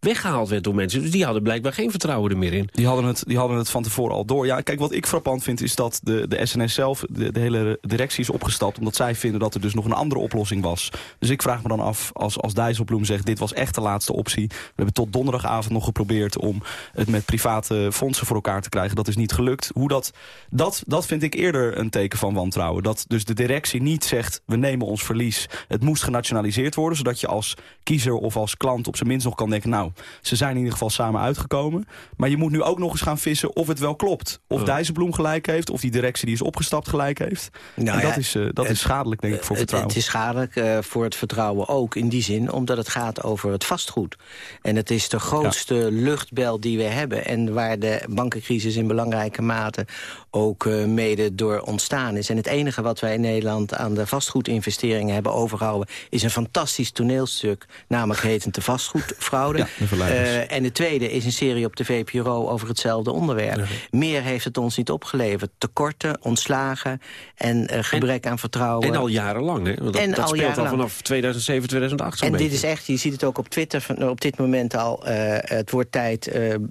weggehaald werd door mensen. Dus die hadden blijkbaar geen vertrouwen er meer in. Die hadden het, die hadden het van tevoren al door. Ja, kijk, wat ik frappant vind is dat de, de SNS zelf, de, de, hele directie is opgestapt... omdat zij vinden dat er dus nog een andere oplossing was. Dus ik vraag me dan af, als, als Dijsselbloem zegt... dit was echt de laatste optie. We hebben tot donderdagavond nog geprobeerd... om het met private fondsen voor elkaar te krijgen. Dat is niet gelukt. Hoe dat, dat, dat vind ik eerder een teken van wantrouwen. Dat dus de directie niet zegt, we nemen ons verlies. Het moest genationaliseerd worden, zodat je als kiezer of als klant... op zijn minst nog kan denken, nou, ze zijn in ieder geval samen uitgekomen. Maar je moet nu ook nog eens gaan vissen of het wel klopt. Of. Dijsselbloem gelijk heeft, of die directie die is opgestapt gelijk heeft. Nou, en dat, ja, is, uh, dat het, is schadelijk, denk ik, voor vertrouwen. Het is schadelijk uh, voor het vertrouwen ook in die zin... omdat het gaat over het vastgoed. En het is de grootste ja. luchtbel die we hebben... en waar de bankencrisis in belangrijke mate ook uh, mede door ontstaan is. En het enige wat wij in Nederland aan de vastgoedinvesteringen hebben overgehouden... is een fantastisch toneelstuk, namelijk hetend de vastgoedfraude. Ja, de en de tweede is een serie op de VPRO over hetzelfde onderwerp. Ja. Meer heeft het ons niet opgeleverd. Tekorten, ontslagen en uh, gebrek en, aan vertrouwen. En al jarenlang, hè? Want dat, en dat al speelt al vanaf 2007, 2008 En beetje. dit is echt, je ziet het ook op Twitter van, op dit moment al... Het wordt tijd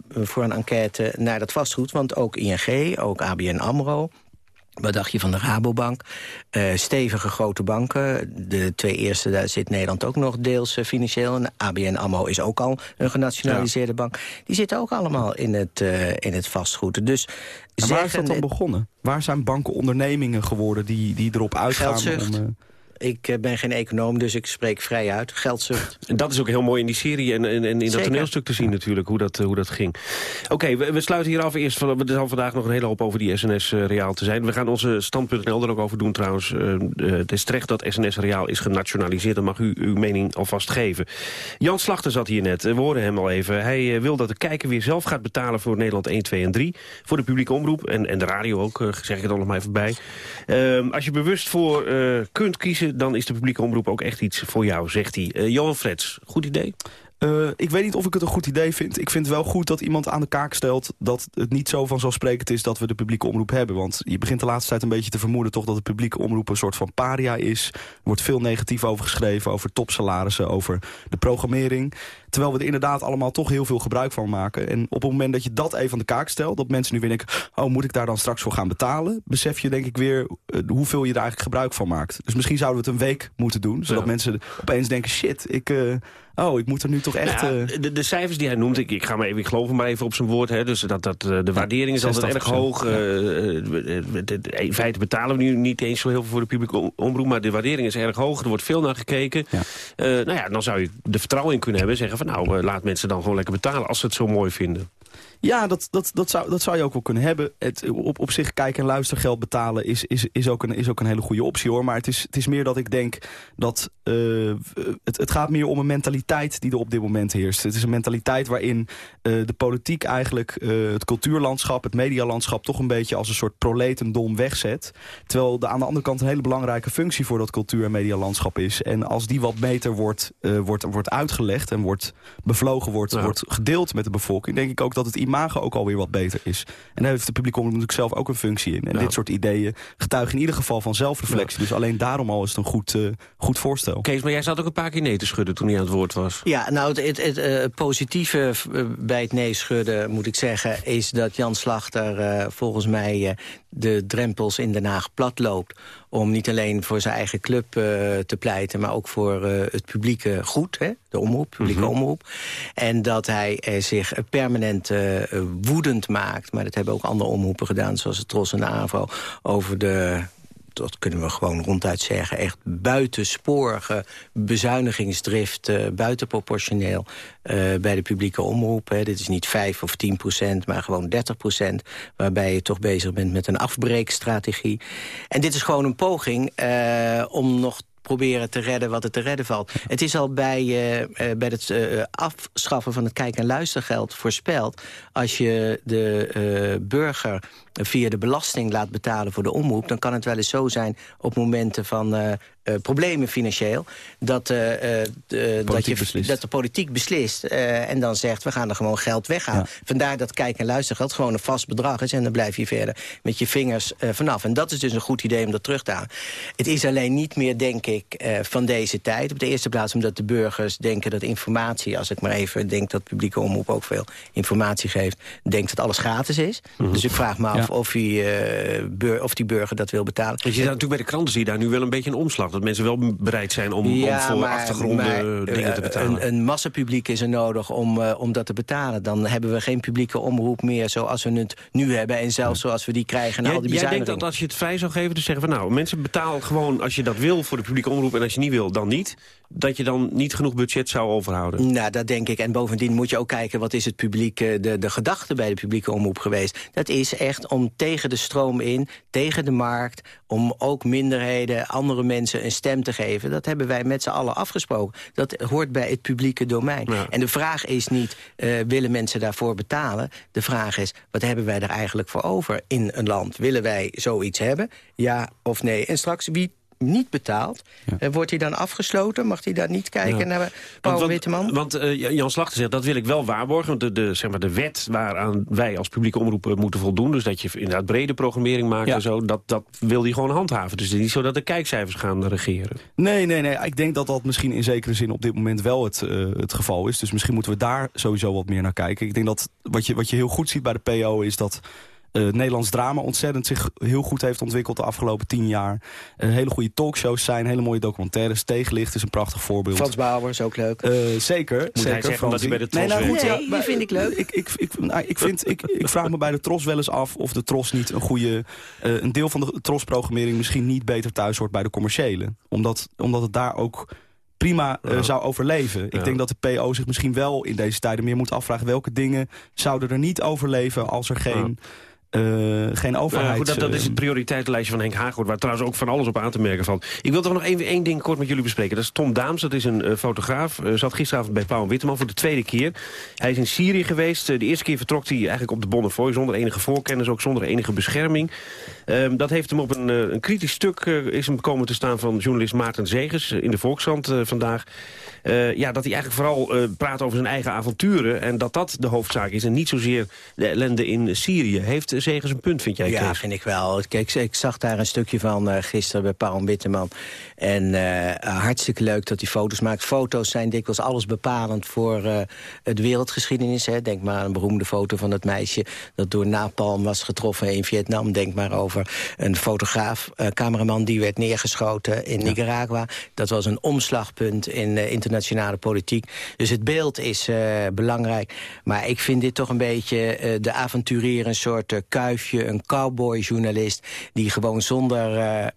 voor een enquête naar dat vastgoed. Want ook ING, ook ABN AMRO... Wat dacht je van de Rabobank? Uh, stevige grote banken. De twee eerste, daar zit Nederland ook nog deels uh, financieel. En ABN AMRO is ook al een genationaliseerde ja. bank. Die zitten ook allemaal in het, uh, in het vastgoed. Dus en waar is dat dan begonnen? Waar zijn banken ondernemingen geworden die, die erop uitgaan? Geldzucht. Om, Ik eh, ben geen econoom, dus ik spreek vrij uit. Geldzucht. (laughs) Dat is ook heel mooi in die serie en, en, en in dat Zeker. toneelstuk te zien natuurlijk, hoe dat, eh, hoe dat ging. Oké, we, we sluiten hier af. Eerst, van, er zal vandaag nog een hele hoop over die SNS eh, Reaal te zijn. We gaan onze stand.nl er ook over doen trouwens. Eh, het is terecht dat SNS Reaal is genationaliseerd. Dan mag u uw mening alvast geven. Jan Slachter zat hier net, we hoorden hem al even. Hij wil dat de kijker weer zelf gaat betalen voor Nederland 1, 2 en 3. Voor de publieke omroep en, en de radio ook, zeg ik dan nog maar even bij. Ehm, als je bewust voor kunt kiezen, dan is de publieke omroep ook echt iets voor jou, zegt hij. Eh, Johan Frets, goed idee? Eh, ik weet niet of ik het een goed idee vind. Ik vind wel goed dat iemand aan de kaak stelt... dat het niet zo vanzelfsprekend is dat we de publieke omroep hebben. Want je begint de laatste tijd een beetje te vermoeden... toch dat de publieke omroep een soort van paria is. Er wordt veel negatief over geschreven, over topsalarissen... over de programmering. Terwijl we er inderdaad allemaal toch heel veel gebruik van maken. En op het moment dat je dat even aan de kaak stelt... dat mensen nu weer denken, oh, moet ik daar dan straks voor gaan betalen? Besef je denk ik weer eh, hoeveel je er eigenlijk gebruik van maakt. Dus misschien zouden we het een week moeten doen... zodat Ja. mensen opeens denken, shit, ik... eh, Oh, ik moet er nu toch echt... Nou ja, eh, de, de cijfers die hij noemt, ik, ik, ga maar even, ik geloof hem maar even op zijn woord. Hè, dus dat, dat, eh, de waardering is altijd erg 86%, hoog. eh, in feite betalen we nu niet eens zo heel veel voor de publieke om- omroep... maar de waardering is erg hoog, er wordt veel naar gekeken. Eh, nou ja, dan zou je er vertrouwen in kunnen hebben... en zeggen van nou, laat mensen dan gewoon lekker betalen... als ze het zo mooi vinden. Ja, dat, dat, dat, zou, dat zou je ook wel kunnen hebben. Het, op, op zich kijken en luistergeld betalen is, is, is, ook een, is ook een hele goede optie hoor. Maar het is, het is meer dat ik denk dat eh, het, het gaat meer om een mentaliteit die er op dit moment heerst. Het is een mentaliteit waarin eh, de politiek eigenlijk eh, het cultuurlandschap, het medialandschap toch een beetje als een soort proletendom wegzet. Terwijl er aan de andere kant een hele belangrijke functie voor dat cultuur- en medialandschap is. En als die wat beter wordt, wordt, wordt uitgelegd en wordt bevlogen, wordt, wordt gedeeld met de bevolking, denk ik ook dat het imago ook alweer wat beter is. En daar heeft de publiek natuurlijk zelf ook een functie in. En Ja. dit soort ideeën getuigen in ieder geval van zelfreflectie. Dus alleen daarom al is het een goed, eh, goed voorstel. Kees, maar jij zat ook een paar keer nee te schudden toen hij aan het woord was. Ja, nou, het, het, het, eh, positieve eh, bij het nee schudden, moet ik zeggen... is dat Jan Slachter eh, volgens mij eh, de drempels in Den Haag plat loopt... om niet alleen voor zijn eigen club eh, te pleiten... maar ook voor eh, het publieke goed, hè? de omroep, publieke Mhm. omroep. En dat hij eh, zich permanent woedend maakt... maar dat hebben ook andere omroepen gedaan, zoals het Tros en de AVRO... over de dat kunnen we gewoon ronduit zeggen, echt buitensporige bezuinigingsdrift, eh, buitenproportioneel eh, bij de publieke omroep. Hè. Dit is niet 5 of 10 procent, maar gewoon 30 procent, waarbij je toch bezig bent met een afbreekstrategie. En dit is gewoon een poging eh, om nog proberen te redden wat er te redden valt. Het is al bij, bij het afschaffen van het kijk- en luistergeld voorspeld... als je de burger via de belasting laat betalen voor de omroep... dan kan het wel eens zo zijn op momenten van eh, eh, problemen financieel... dat, eh, de, dat, je, beslist. dat de politiek beslist en dan zegt... we gaan er gewoon geld weghalen. Vandaar dat kijk- en luistergeld gewoon een vast bedrag is... en dan blijf je verder met je vingers vanaf. En dat is dus een goed idee om dat terug te halen. Het is alleen niet meer, denk ik, van deze tijd. Op de eerste plaats omdat de burgers denken dat informatie... als ik maar even denk dat publieke omroep ook veel informatie geeft... denkt dat alles gratis is. Dus ik vraag me af Ja. Of, die, bur- of die burger dat wil betalen. Want je natuurlijk bij de kranten zie je daar nu wel een beetje een omslag. Dat mensen wel bereid zijn om, om voor achtergronden maar, eh, dingen te eh, betalen. Een, een massapubliek is er nodig om, eh, om dat te betalen. Dan hebben we geen publieke omroep meer zoals we het nu hebben... en zelfs zoals we die krijgen na Jij, al die jij denkt dat als je het vrij zou geven, dus zeggen van nou, mensen betalen gewoon als je dat wil voor de publieke omroep en als je niet wil, dan niet. Dat je dan niet genoeg budget zou overhouden. Nou, dat denk ik. En bovendien moet je ook kijken... wat is het publiek, eh, de, de gedachte bij de publieke omroep geweest. Dat is echt om tegen de stroom in, tegen de markt... om ook minderheden, andere mensen een stem te geven. Dat hebben wij met z'n allen afgesproken. Dat hoort bij het publieke domein. En de vraag is niet, eh, willen mensen daarvoor betalen? De vraag is, wat hebben wij er eigenlijk voor over in een land? Willen wij zoiets hebben? Ja of nee? En straks, wie niet betaalt, eh, wordt hij dan afgesloten? Mag hij daar niet kijken Ja. naar Paul want, Witteman? Want eh, Jan Slachter zegt, dat wil ik wel waarborgen. Want de, de, zeg maar, de wet waaraan wij als publieke omroep moeten voldoen... dus dat je inderdaad brede programmering maakt en zo... Dat, dat wil hij gewoon handhaven. Dus het is niet zo dat de kijkcijfers gaan regeren. Nee, nee, nee. Ik denk dat dat misschien in zekere zin op dit moment wel het, eh, het geval is. Dus misschien moeten we daar sowieso wat meer naar kijken. Ik denk dat wat je, wat je heel goed ziet bij de PO is dat... uh, Nederlands drama ontzettend zich heel goed heeft ontwikkeld de afgelopen tien jaar. Uh, hele goede talkshows zijn, hele mooie documentaires. Tegenlicht is een prachtig voorbeeld. Frans Bauer is ook leuk. Uh, zeker. Moet zeker, hij zeggen omdat hij bij de Tros nee, nou, goed, ja, nee, die vind ik leuk. Ik, ik, ik, nou, ik, vind, ik, ik vraag me bij de Tros wel eens af of de Tros niet een goede... Uh, een deel van de Tros-programmering misschien niet beter thuis hoort bij de commerciële. Omdat, omdat het daar ook prima uh, zou overleven. Ik denk dat de PO zich misschien wel in deze tijden meer moet afvragen... welke dingen zouden er niet overleven als er geen... Uh, geen overheid... Uh, goed, dat, dat, is het prioriteitenlijstje van Henk Haaghoort... waar trouwens ook van alles op aan te merken van. Ik wil toch nog één, één ding kort met jullie bespreken. Dat is Tom Daams, dat is een uh, fotograaf. zat gisteravond bij Pauw Witteman voor de tweede keer. Hij is in Syrië geweest. de eerste keer vertrok hij eigenlijk op de Bonnefoy... zonder enige voorkennis, ook zonder enige bescherming. Ehm, dat heeft hem op een, een kritisch stuk is hem komen te staan... van journalist Maarten Zegers in de Volkskrant vandaag. Ja, dat hij eigenlijk vooral praat over zijn eigen avonturen... en dat dat de hoofdzaak is en niet zozeer de ellende in Syrië. Heeft Zegers een punt, vind jij, Ja, Kees? vind ik wel. Kijk, ik zag daar een stukje van uh, gisteren bij Paul Witteman. En hartstikke leuk dat hij foto's maakt. Foto's zijn dikwijls alles bepalend voor het wereldgeschiedenis. Hè. Denk maar aan een beroemde foto van het meisje... dat door napalm was getroffen in Vietnam. Denk maar over een fotograaf, cameraman... die werd neergeschoten in. Nicaragua. Dat was een omslagpunt in internationale politiek. Dus het beeld is belangrijk. Maar ik vind dit toch een beetje de avonturier... een soort kuifje, een cowboy-journalist... die gewoon zonder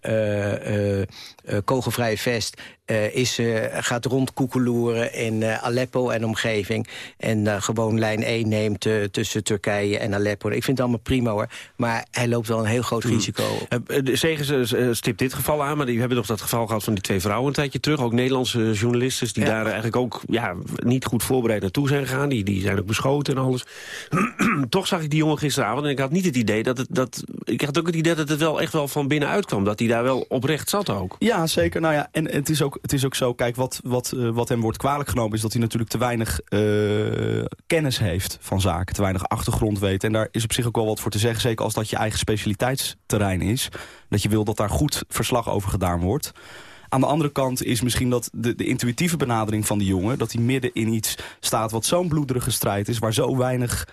kogelvrije vest uh, is, uh, gaat rondkoekeloeren in uh, Aleppo en omgeving. En gewoon lijn 1 neemt tussen Turkije en Aleppo. Ik vind het allemaal prima hoor. Maar hij loopt wel een heel groot risico. Mm. Zegers stipt dit geval aan. Maar die hebben nog dat geval gehad van die twee vrouwen een tijdje terug. Ook Nederlandse journalisten die ja. daar eigenlijk ook ja, niet goed voorbereid naartoe zijn gegaan. Die, die zijn ook beschoten en alles. (clears throat) Toch zag ik die jongen gisteravond en ik had niet het idee dat het... Dat, ik had ook het idee dat het wel echt wel van binnenuit kwam. Dat hij daar wel oprecht zat ook. Ja, zeker. Nou ja, en het is ook het is ook zo, kijk, wat, wat, uh, wat hem wordt kwalijk genomen... is dat hij natuurlijk te weinig uh, kennis heeft van zaken. Te weinig achtergrond weet. En daar is op zich ook wel wat voor te zeggen. Zeker als dat je eigen specialiteitsterrein is. Dat je wil dat daar goed verslag over gedaan wordt. Aan de andere kant is misschien dat de, de intuïtieve benadering van die jongen... dat hij midden in iets staat wat zo'n bloederige strijd is... waar zo weinig...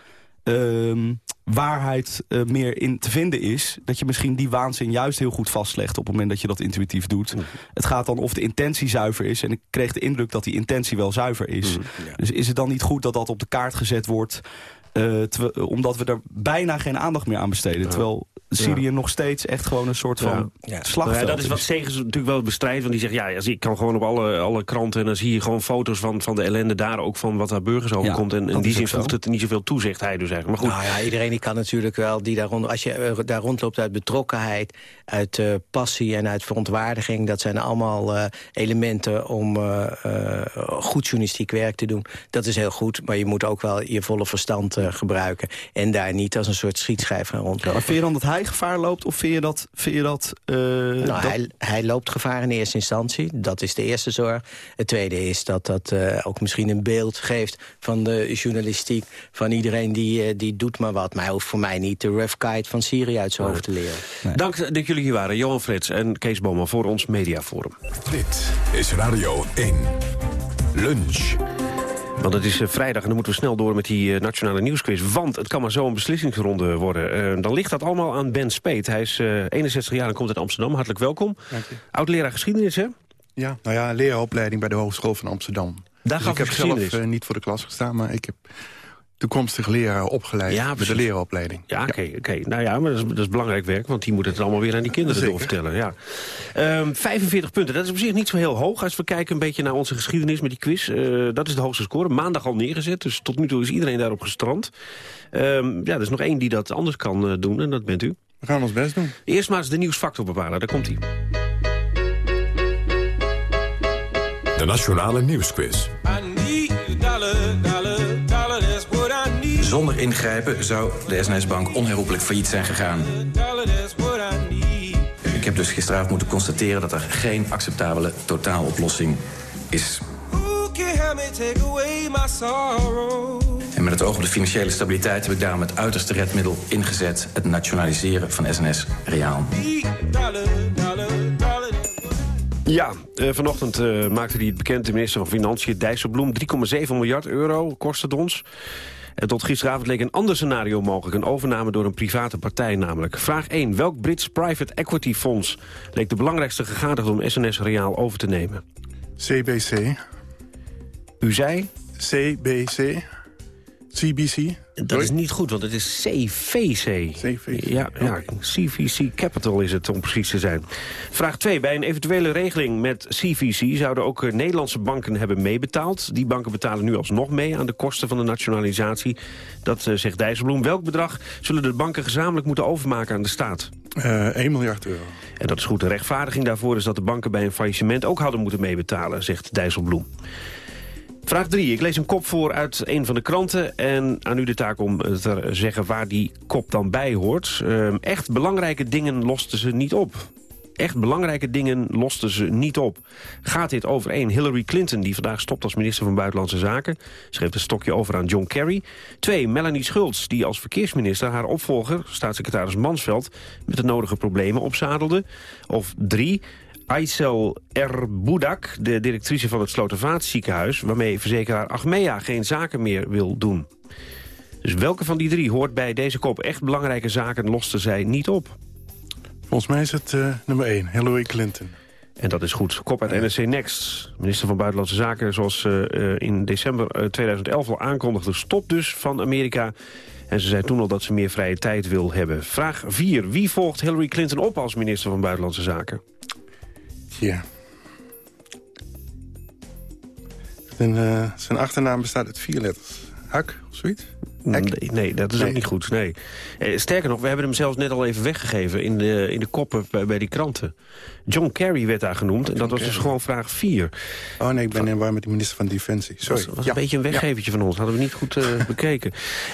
Uh, waarheid uh, meer in te vinden is... dat je misschien die waanzin juist heel goed vastlegt... op het moment dat je dat intuïtief doet. Mm. Het gaat dan of de intentie zuiver is. En ik kreeg de indruk dat die intentie wel zuiver is. Mm, ja. Dus is het dan niet goed dat dat op de kaart gezet wordt... Uh, omdat we er bijna geen aandacht meer aan besteden. Terwijl Syrië ja. nog steeds echt gewoon een soort van ja. slagveld ja, Dat is wat Segers natuurlijk wel bestrijdt. Want die zegt, ja, ik kan gewoon op alle, alle kranten... en dan zie je gewoon foto's van, van de ellende daar ook van wat daar burgers overkomt. en in die zin voegt het niet zoveel toe, zegt hij dus eigenlijk. Maar goed. Nou ja, iedereen die kan natuurlijk wel, die daar rond, als je uh, daar rondloopt uit betrokkenheid... uit uh, passie en uit verontwaardiging... dat zijn allemaal uh, elementen om goed journalistiek werk te doen. Dat is heel goed, maar je moet ook wel je volle verstand gebruiken. En daar niet als een soort schietschijf gaan rondlopen. Maar dat hij gevaar loopt of vind je dat... Vind je dat, uh, nou, dat... Hij, hij loopt gevaar in eerste instantie. Dat is de eerste zorg. Het tweede is dat dat uh, ook misschien een beeld geeft van de journalistiek... van iedereen die, uh, die doet maar wat. Maar hij hoeft voor mij niet de rough guide van Syrië uit zijn hoofd te leren. Nee. Dank dat jullie hier waren. Johan Frits en Kees Boman voor ons Mediaforum. Dit is Radio 1. Lunch. Want het is uh, vrijdag en dan moeten we snel door met die uh, nationale nieuwsquiz. Want het kan maar zo een beslissingsronde worden. Uh, dan ligt dat allemaal aan Ben Speet. Hij is 61 jaar en komt uit Amsterdam. Hartelijk welkom. Oud-leraar geschiedenis, hè? Ja, nou ja, leraaropleiding bij de Hogeschool van Amsterdam. Daar dus ik heb zelf niet voor de klas gestaan, maar ik heb toekomstig leraar opgeleid ja, met de leraaropleiding. Ja, oké. Okay, okay. Nou ja, maar dat is, dat is, belangrijk werk, want die moeten het allemaal weer aan die kinderen Zeker. doorvertellen. Ja. Um, 45 punten, dat is op zich niet zo heel hoog. Als we kijken een beetje naar onze geschiedenis met die quiz. Uh, dat is de hoogste score. Maandag al neergezet, dus tot nu toe is iedereen daarop gestrand. Um, ja, er is nog één die dat anders kan uh, doen en dat bent u. We gaan ons best doen. Eerst maar eens de nieuwsfactor bepalen, daar komt hij. De Nationale Nieuwsquiz. Zonder ingrijpen zou de SNS-bank onherroepelijk failliet zijn gegaan. Ik heb dus gisteravond moeten constateren dat er geen acceptabele totaaloplossing is. En met het oog op de financiële stabiliteit heb ik daarom het uiterste redmiddel ingezet... het nationaliseren van SNS Reaal. Ja, uh, vanochtend uh, maakte hij het minister van Financiën Dijsselbloem. 3,7 miljard euro kost het ons. En tot gisteravond leek een ander scenario mogelijk. Een overname door een private partij namelijk. Vraag 1. Welk Brits private equity fonds leek de belangrijkste gegadigde om SNS Reaal over te nemen? CBC. U zei? CBC. CBC. Dat is niet goed, want het is CVC. CVC. Ja, ja, CVC Capital is het om precies te zijn. Vraag 2. Bij een eventuele regeling met CVC zouden ook eh, Nederlandse banken hebben meebetaald. Die banken betalen nu alsnog mee aan de kosten van de nationalisatie. Dat uh, zegt Dijsselbloem. Welk bedrag zullen de banken gezamenlijk moeten overmaken aan de staat? Uh, 1 miljard euro. En dat is goed. De rechtvaardiging daarvoor is dat de banken bij een faillissement ook hadden moeten meebetalen, zegt Dijsselbloem. Vraag 3. Ik lees een kop voor uit een van de kranten. En aan u de taak om te zeggen waar die kop dan bij hoort. Uh, echt belangrijke dingen losten ze niet op. Echt belangrijke dingen losten ze niet op. Gaat dit over één Hillary Clinton, die vandaag stopt als minister van Buitenlandse Zaken. Schreef een stokje over aan John Kerry. Twee, Melanie Schultz, die als verkeersminister haar opvolger, staatssecretaris Mansveld, met de nodige problemen opzadelde. Of drie, Aysel Erboudak, de directrice van het Slotervaartziekenhuis... waarmee verzekeraar Achmea geen zaken meer wil doen. Dus welke van die drie hoort bij deze kop echt belangrijke zaken loste zij niet op? Volgens mij is het uh, nummer 1, Hillary Clinton. En dat is goed. Kop uit NRC Next. Minister van Buitenlandse Zaken, zoals uh, in december 2011 al aankondigde... stop dus van Amerika. En ze zei toen al dat ze meer vrije tijd wil hebben. Vraag 4. Wie volgt Hillary Clinton op als minister van Buitenlandse Zaken? Ja. Zijn, uh, zijn achternaam bestaat uit vier letters. Hak of zoiets? Nee, nee, dat is nee. ook niet goed. Nee. Eh, sterker nog, we hebben hem zelfs net al even weggegeven... in de, in de koppen bij, bij die kranten. John Kerry werd daar genoemd. John en dat was Kerry. dus gewoon vraag 4. Oh nee, ik ben in war met de minister van Defensie. Sorry. Dat was, was ja. een beetje een weggevertje ja. van ons. Hadden we niet goed uh, (laughs) bekeken.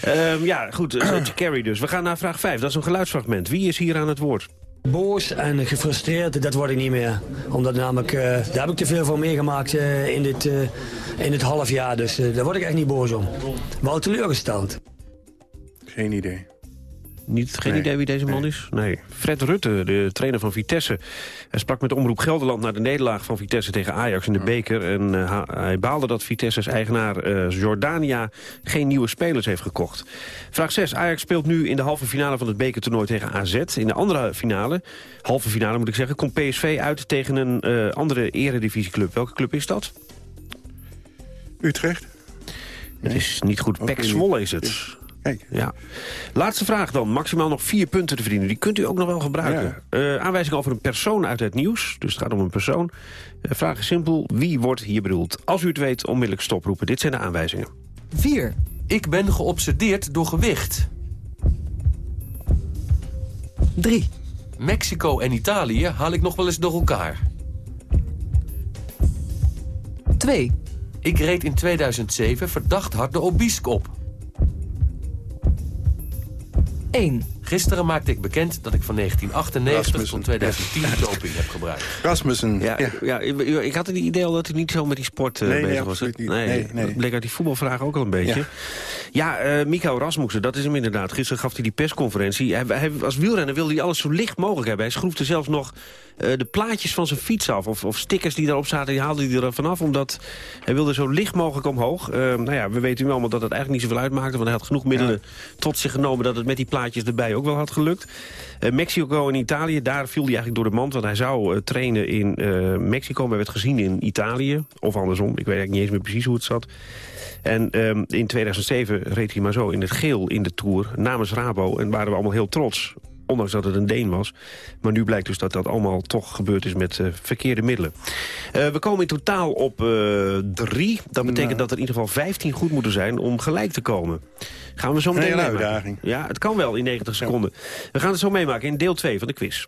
Um, ja, goed. John Kerry dus. We gaan naar vraag 5. Dat is een geluidsfragment. Wie is hier aan het woord? Boos en gefrustreerd, dat word ik niet meer. Omdat namelijk, uh, daar heb ik te veel van meegemaakt uh, in, dit, uh, in dit half jaar. Dus daar word ik echt niet boos om. Wel teleurgesteld. Geen idee. Niet, geen nee. idee wie deze man nee. is? Nee. Fred Rutte, de trainer van Vitesse. Hij sprak met Omroep Gelderland naar de nederlaag van Vitesse tegen Ajax in de beker. En uh, hij baalde dat Vitesse's eigenaar uh, Jordania geen nieuwe spelers heeft gekocht. Vraag 6. Ajax speelt nu in de halve finale van het bekertoernooi tegen AZ. In de andere finale, halve finale moet ik zeggen, komt PSV uit tegen een uh, andere eredivisieclub. Welke club is dat? Utrecht. Nee. Het is niet goed. Pek Zwolle is het. Kijk. Ja. Laatste vraag dan. Maximaal nog vier punten te verdienen. Die kunt u ook nog wel gebruiken. Ja. Uh, aanwijzing over een persoon uit het nieuws. Dus het gaat om een persoon. Uh, vraag is simpel. Wie wordt hier bedoeld? Als u het weet, onmiddellijk stoproepen. Dit zijn de aanwijzingen. 4. Ik ben geobsedeerd door gewicht. 3. Mexico en Italië haal ik nog wel eens door elkaar. 2. Ik reed in 2007 verdacht hard de Obisque op. 1. Gisteren maakte ik bekend dat ik van 1998 Rasmussen. tot 2010 doping heb gebruikt. Rasmussen. Ja, ja. ja, ik had het idee al dat hij niet zo met die sport uh, nee, bezig nee, was. Niet. Nee, nee, nee. dat bleek uit die voetbalvraag ook al een beetje. Ja, ja uh, Mikael Rasmussen, dat is hem inderdaad. Gisteren gaf hij die persconferentie. Hij, hij, als wielrenner wilde hij alles zo licht mogelijk hebben. Hij schroefde zelfs nog uh, de plaatjes van zijn fiets af. Of, of stickers die daarop zaten, die haalde hij er vanaf. Omdat hij wilde zo licht mogelijk omhoog. nou ja, we weten nu allemaal dat het eigenlijk niet zoveel uitmaakte. Want hij had genoeg middelen ja. tot zich genomen... dat het met die plaatjes erbij ook wel had gelukt. Uh, Mexico en Italië, daar viel hij eigenlijk door de mand. Want hij zou uh, trainen in uh, Mexico, maar werd gezien in Italië. Of andersom, ik weet eigenlijk niet eens meer precies hoe het zat. En um, in 2007 reed hij maar zo in het geel in de Tour namens Rabo. En waren we allemaal heel trots ondanks dat het een Deen was. Maar nu blijkt dus dat dat allemaal toch gebeurd is met uh, verkeerde middelen. Uh, we komen in totaal op uh, drie. Dat betekent nou. dat er in ieder geval 15 goed moeten zijn om gelijk te komen. Gaan we zo meteen een uitdaging. Ja, het kan wel in 90 seconden. We gaan het zo meemaken in deel 2 van de quiz.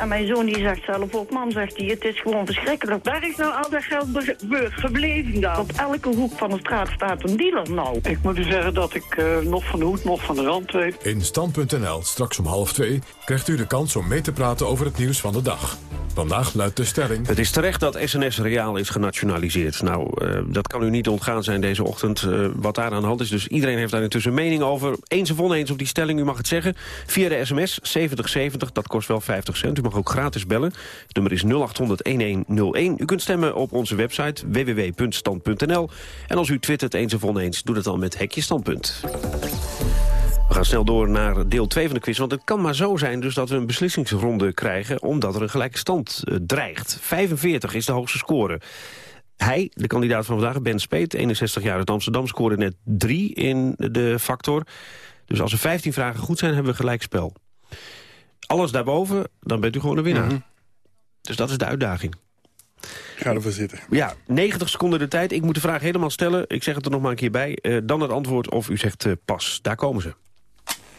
En mijn zoon die zegt zelf ook, mam zegt hij, het is gewoon verschrikkelijk. Waar is nou al dat geld gebleven dan? Op elke hoek van de straat staat een dealer nou. Ik moet u zeggen dat ik uh, nog van de hoed, nog van de rand weet. In Stand.nl, straks om half twee, krijgt u de kans om mee te praten over het nieuws van de dag. Vandaag luidt de stelling... Het is terecht dat SNS Reaal is genationaliseerd. Nou, uh, dat kan u niet ontgaan zijn deze ochtend. Uh, wat daar aan de hand is. Dus iedereen heeft daar intussen mening over. Eens of oneens op die stelling, u mag het zeggen. Via de sms 7070, dat kost wel 50 cent. U mag ook gratis bellen. Het nummer is 0800-1101. U kunt stemmen op onze website www.stand.nl. En als u twittert eens of oneens, doe dat dan met Hekje Standpunt. We gaan snel door naar deel 2 van de quiz. Want het kan maar zo zijn dus dat we een beslissingsronde krijgen... omdat er een gelijke stand uh, dreigt. 45 is de hoogste score. Hij, de kandidaat van vandaag, Ben Speet, 61 jaar uit Amsterdam... scoorde net 3 in de factor. Dus als er 15 vragen goed zijn, hebben we gelijk spel. Alles daarboven, dan bent u gewoon de winnaar. Mm -hmm. Dus dat is de uitdaging. Ga ervoor zitten. Ja, 90 seconden de tijd. Ik moet de vraag helemaal stellen. Ik zeg het er nog maar een keer bij. Uh, dan het antwoord of u zegt uh, pas. Daar komen ze.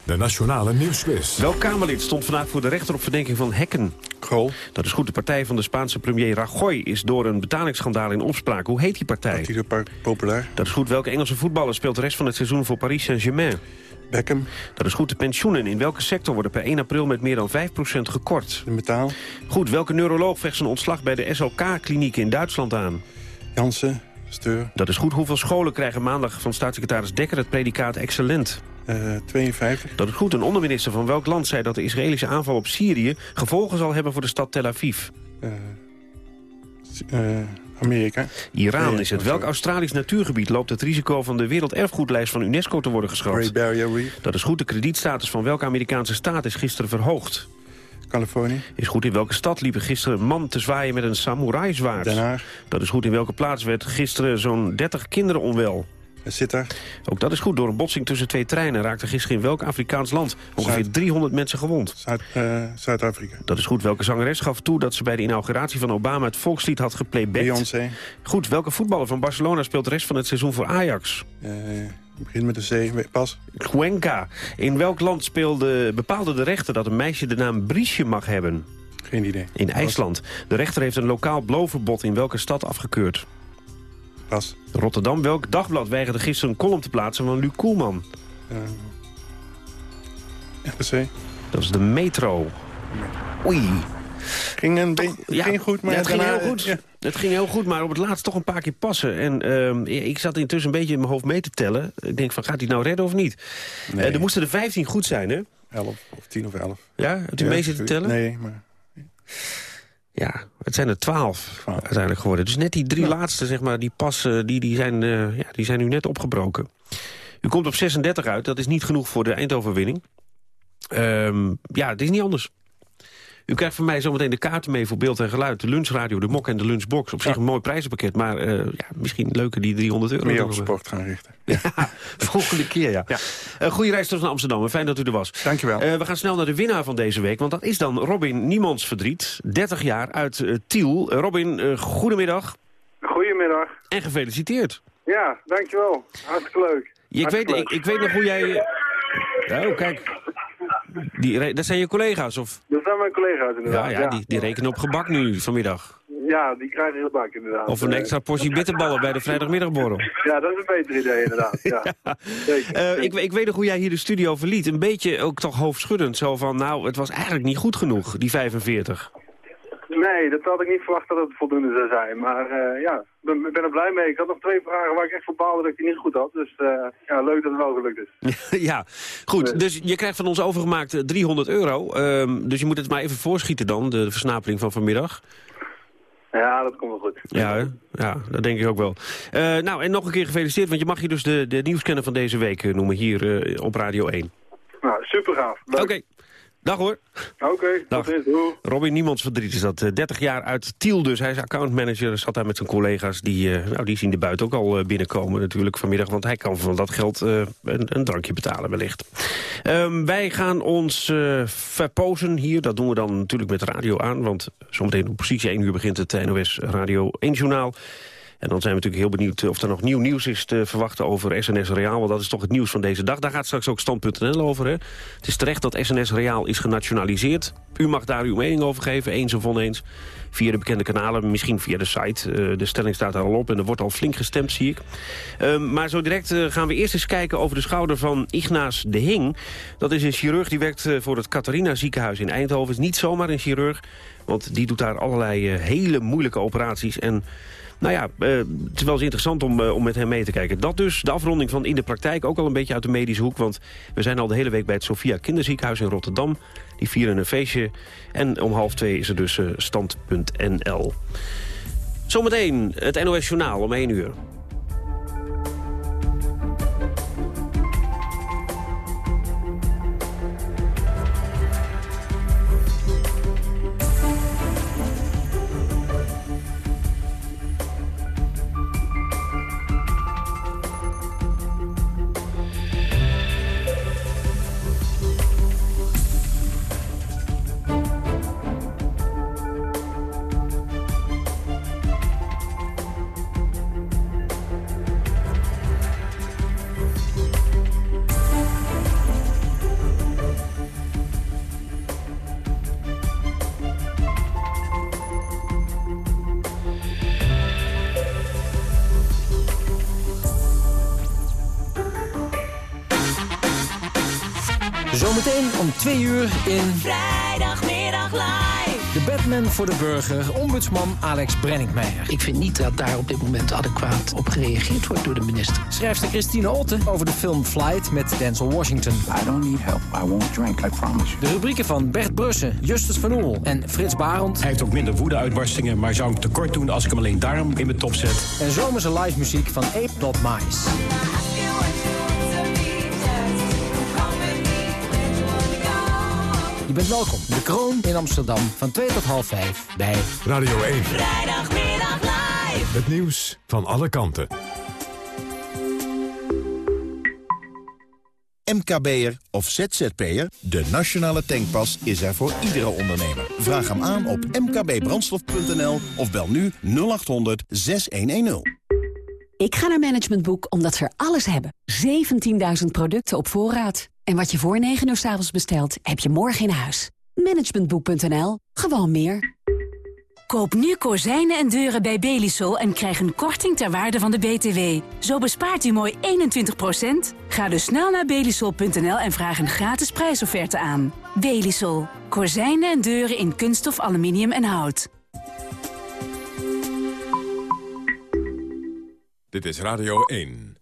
De Nationale Nieuwsquiz. Welk Kamerlid stond vandaag voor de rechter op verdenking van hekken? Goal. Dat is goed. De partij van de Spaanse premier Rajoy is door een betalingsschandaal in opspraak. Hoe heet die partij? Partido Populair. Dat is goed. Welke Engelse voetballer speelt de rest van het seizoen voor Paris Saint-Germain? Beckham. Dat is goed. De pensioenen. In welke sector worden per 1 april met meer dan 5% gekort? De metaal. Goed. Welke neuroloog vecht zijn ontslag bij de SLK-kliniek in Duitsland aan? Jansen. Steur. Dat is goed. Hoeveel scholen krijgen maandag van staatssecretaris Dekker het predicaat excellent? Uh, 52. Dat is goed. Een onderminister van welk land zei dat de Israëlische aanval op Syrië... gevolgen zal hebben voor de stad Tel Aviv? Uh, uh, Amerika. Iran is het. Welk Australisch natuurgebied loopt het risico van de werelderfgoedlijst van UNESCO te worden geschrapt? Great Barrier Reef. Dat is goed. De kredietstatus van welke Amerikaanse staat is gisteren verhoogd? Californië. Is goed. In welke stad liep gisteren een man te zwaaien met een samurai-zwaard? Den Haag. Dat is goed. In welke plaats werd gisteren zo'n 30 kinderen onwel? Sittard. Ook dat is goed. Door een botsing tussen twee treinen raakte gisteren in welk Afrikaans land ongeveer Zuid 300 mensen gewond. Zuid-Afrika. Uh, dat is goed. Welke zangeres gaf toe dat ze bij de inauguratie van Obama het volkslied had geplaybacked? Beyoncé. Goed. Welke voetballer van Barcelona speelt de rest van het seizoen voor Ajax? Uh, begin met een C. Pas. Cuenca. In welk land speelde, bepaalde de rechter dat een meisje de naam Briesje mag hebben? Geen idee. In IJsland. De rechter heeft een lokaal blowverbod in welke stad afgekeurd? Pas. Rotterdam. Welk dagblad weigerde gisteren een column te plaatsen van Luc Koelman? Uh, RPC. Dat is de Metro. Oei. Ging, een ja, ging goed, maar ja, het daarna, ging heel goed. Ja. Het ging heel goed, maar op het laatst toch een paar keer passen. En uh, ik zat intussen een beetje in mijn hoofd mee te tellen. Ik denk van, gaat hij nou redden of niet? Nee. Uh, er moesten er 15 goed zijn, hè? 11 of 10 of 11. Ja, u ja, mee zitten tellen? Nee, maar... Ja, het zijn er twaalf uiteindelijk geworden. Dus net die drie ja. laatste, zeg maar, die passen, die, die, zijn, uh, ja, die zijn nu net opgebroken. U komt op 36 uit, dat is niet genoeg voor de eindoverwinning. Um, ja, het is niet anders. U krijgt van mij zometeen de kaarten mee voor beeld en geluid. De lunchradio, de mok en de lunchbox. Op zich ja. een mooi prijzenpakket, maar uh, ja, misschien leuker die 300 euro. Meer op sport gaan richten. (laughs) Ja, volgende keer, ja. ja. Uh, goede reis terug naar Amsterdam. Fijn dat u er was. Dankjewel. Uh, we gaan snel naar de winnaar van deze week. Want dat is dan Robin Niemands Verdriet. 30 jaar uit uh, Tiel. Robin, goedemiddag. Goedemiddag. En gefeliciteerd. Ja, dankjewel. Hartstikke leuk. Ik, Hartstikke weet, ik, ik weet nog hoe jij... Oh, kijk. Die, dat zijn je collega's, of? Dat zijn mijn collega's, inderdaad. Ja, ja, Die, die rekenen op gebak nu vanmiddag. Ja, die krijgen heel bak, inderdaad. Of een extra portie bitterballen bij de vrijdagmiddagborrel. (laughs) Ja, dat is een beter idee, inderdaad. Ja. (laughs) Uh, ik, ik weet nog hoe jij hier de studio verliet. Een beetje ook toch hoofdschuddend. Zo van, nou, het was eigenlijk niet goed genoeg, die 45. Nee, dat had ik niet verwacht dat het voldoende zou zijn. Maar uh, ja, ik ben, ben, er blij mee. Ik had nog twee vragen waar ik echt voor baalde dat ik die niet goed had. Dus uh, ja, leuk dat het wel gelukt is. (laughs) ja, goed. Dus je krijgt van ons overgemaakt 300 euro. Um, dus je moet het maar even voorschieten dan, de versnapeling van vanmiddag. Ja, dat komt wel goed. Ja, ja dat denk ik ook wel. Uh, nou, en nog een keer gefeliciteerd, want je mag je dus de, de nieuwskenner van deze week noemen hier op Radio 1. Nou, super gaaf. Oké. Okay. Dag hoor. Oké, okay, Dag. Robin Niemands verdriet is dat. 30 jaar uit Tiel dus. Hij is accountmanager, zat daar met zijn collega's. Die, uh, nou, die zien de buiten ook al uh, binnenkomen natuurlijk vanmiddag. Want hij kan van dat geld uh, een, een, drankje betalen wellicht. Um, wij gaan ons verpozen hier. Dat doen we dan natuurlijk met radio aan. Want zometeen op precies 1 uur begint het NOS Radio 1 Journaal. En dan zijn we natuurlijk heel benieuwd of er nog nieuw nieuws is te verwachten over SNS Reaal. Want dat is toch het nieuws van deze dag. Daar gaat straks ook stand.nl over. Hè? Het is terecht dat SNS Reaal is genationaliseerd. U mag daar uw mening over geven, eens of oneens. Via de bekende kanalen, misschien via de site. Eh, de stelling staat daar al op en er wordt al flink gestemd, zie ik. Ehm, maar zo direct eh, gaan we eerst eens kijken over de schouder van Ignaas de Hing. Dat is een chirurg die werkt eh, voor het Catharina ziekenhuis in Eindhoven. Is niet zomaar een chirurg, want die doet daar allerlei hele moeilijke operaties. En nou ja, uh, het is wel eens interessant om, uh, om met hem mee te kijken. Dat dus, de afronding van In de Praktijk, ook al een beetje uit de medische hoek. Want we zijn al de hele week bij het Sophia Kinderziekenhuis in Rotterdam. Die vieren een feestje. En om half twee is er dus uh, stand.nl. Zometeen het NOS Journaal om 1 uur. Twee uur in... Vrijdagmiddag live. De Batman voor de burger, ombudsman Alex Brenningmeijer. Ik vind niet dat daar op dit moment adequaat op gereageerd wordt door de minister. Schrijfster Christine Otten over de film Flight met Denzel Washington. I don't need help. I won't drink, I promise you. De rubrieken van Bert Brussen, Justus van Oel en Frits Barend. Hij heeft ook minder woede-uitbarstingen, maar zou ik tekort doen als ik hem alleen daarom in mijn top zet. En zomerse live muziek van Ape Not Mice. Bent welkom. De Kroon in Amsterdam van 2 tot half 5 bij Radio 1. Vrijdagmiddag live. Het nieuws van alle kanten. MKB'er of ZZP'er, de nationale tankpas is er voor iedere ondernemer. Vraag hem aan op mkbbrandstof.nl of bel nu 0800 6110. Ik ga naar Management Boek omdat ze er alles hebben. 17.000 producten op voorraad. En wat je voor 9 uur s avonds bestelt, heb je morgen in huis. Managementboek.nl. Gewoon meer. Koop nu kozijnen en deuren bij Belisol en krijg een korting ter waarde van de BTW. Zo bespaart u mooi 21%. Ga dus snel naar belisol.nl en vraag een gratis prijsofferte aan. Belisol. Kozijnen en deuren in kunststof, aluminium en hout. Dit is Radio 1.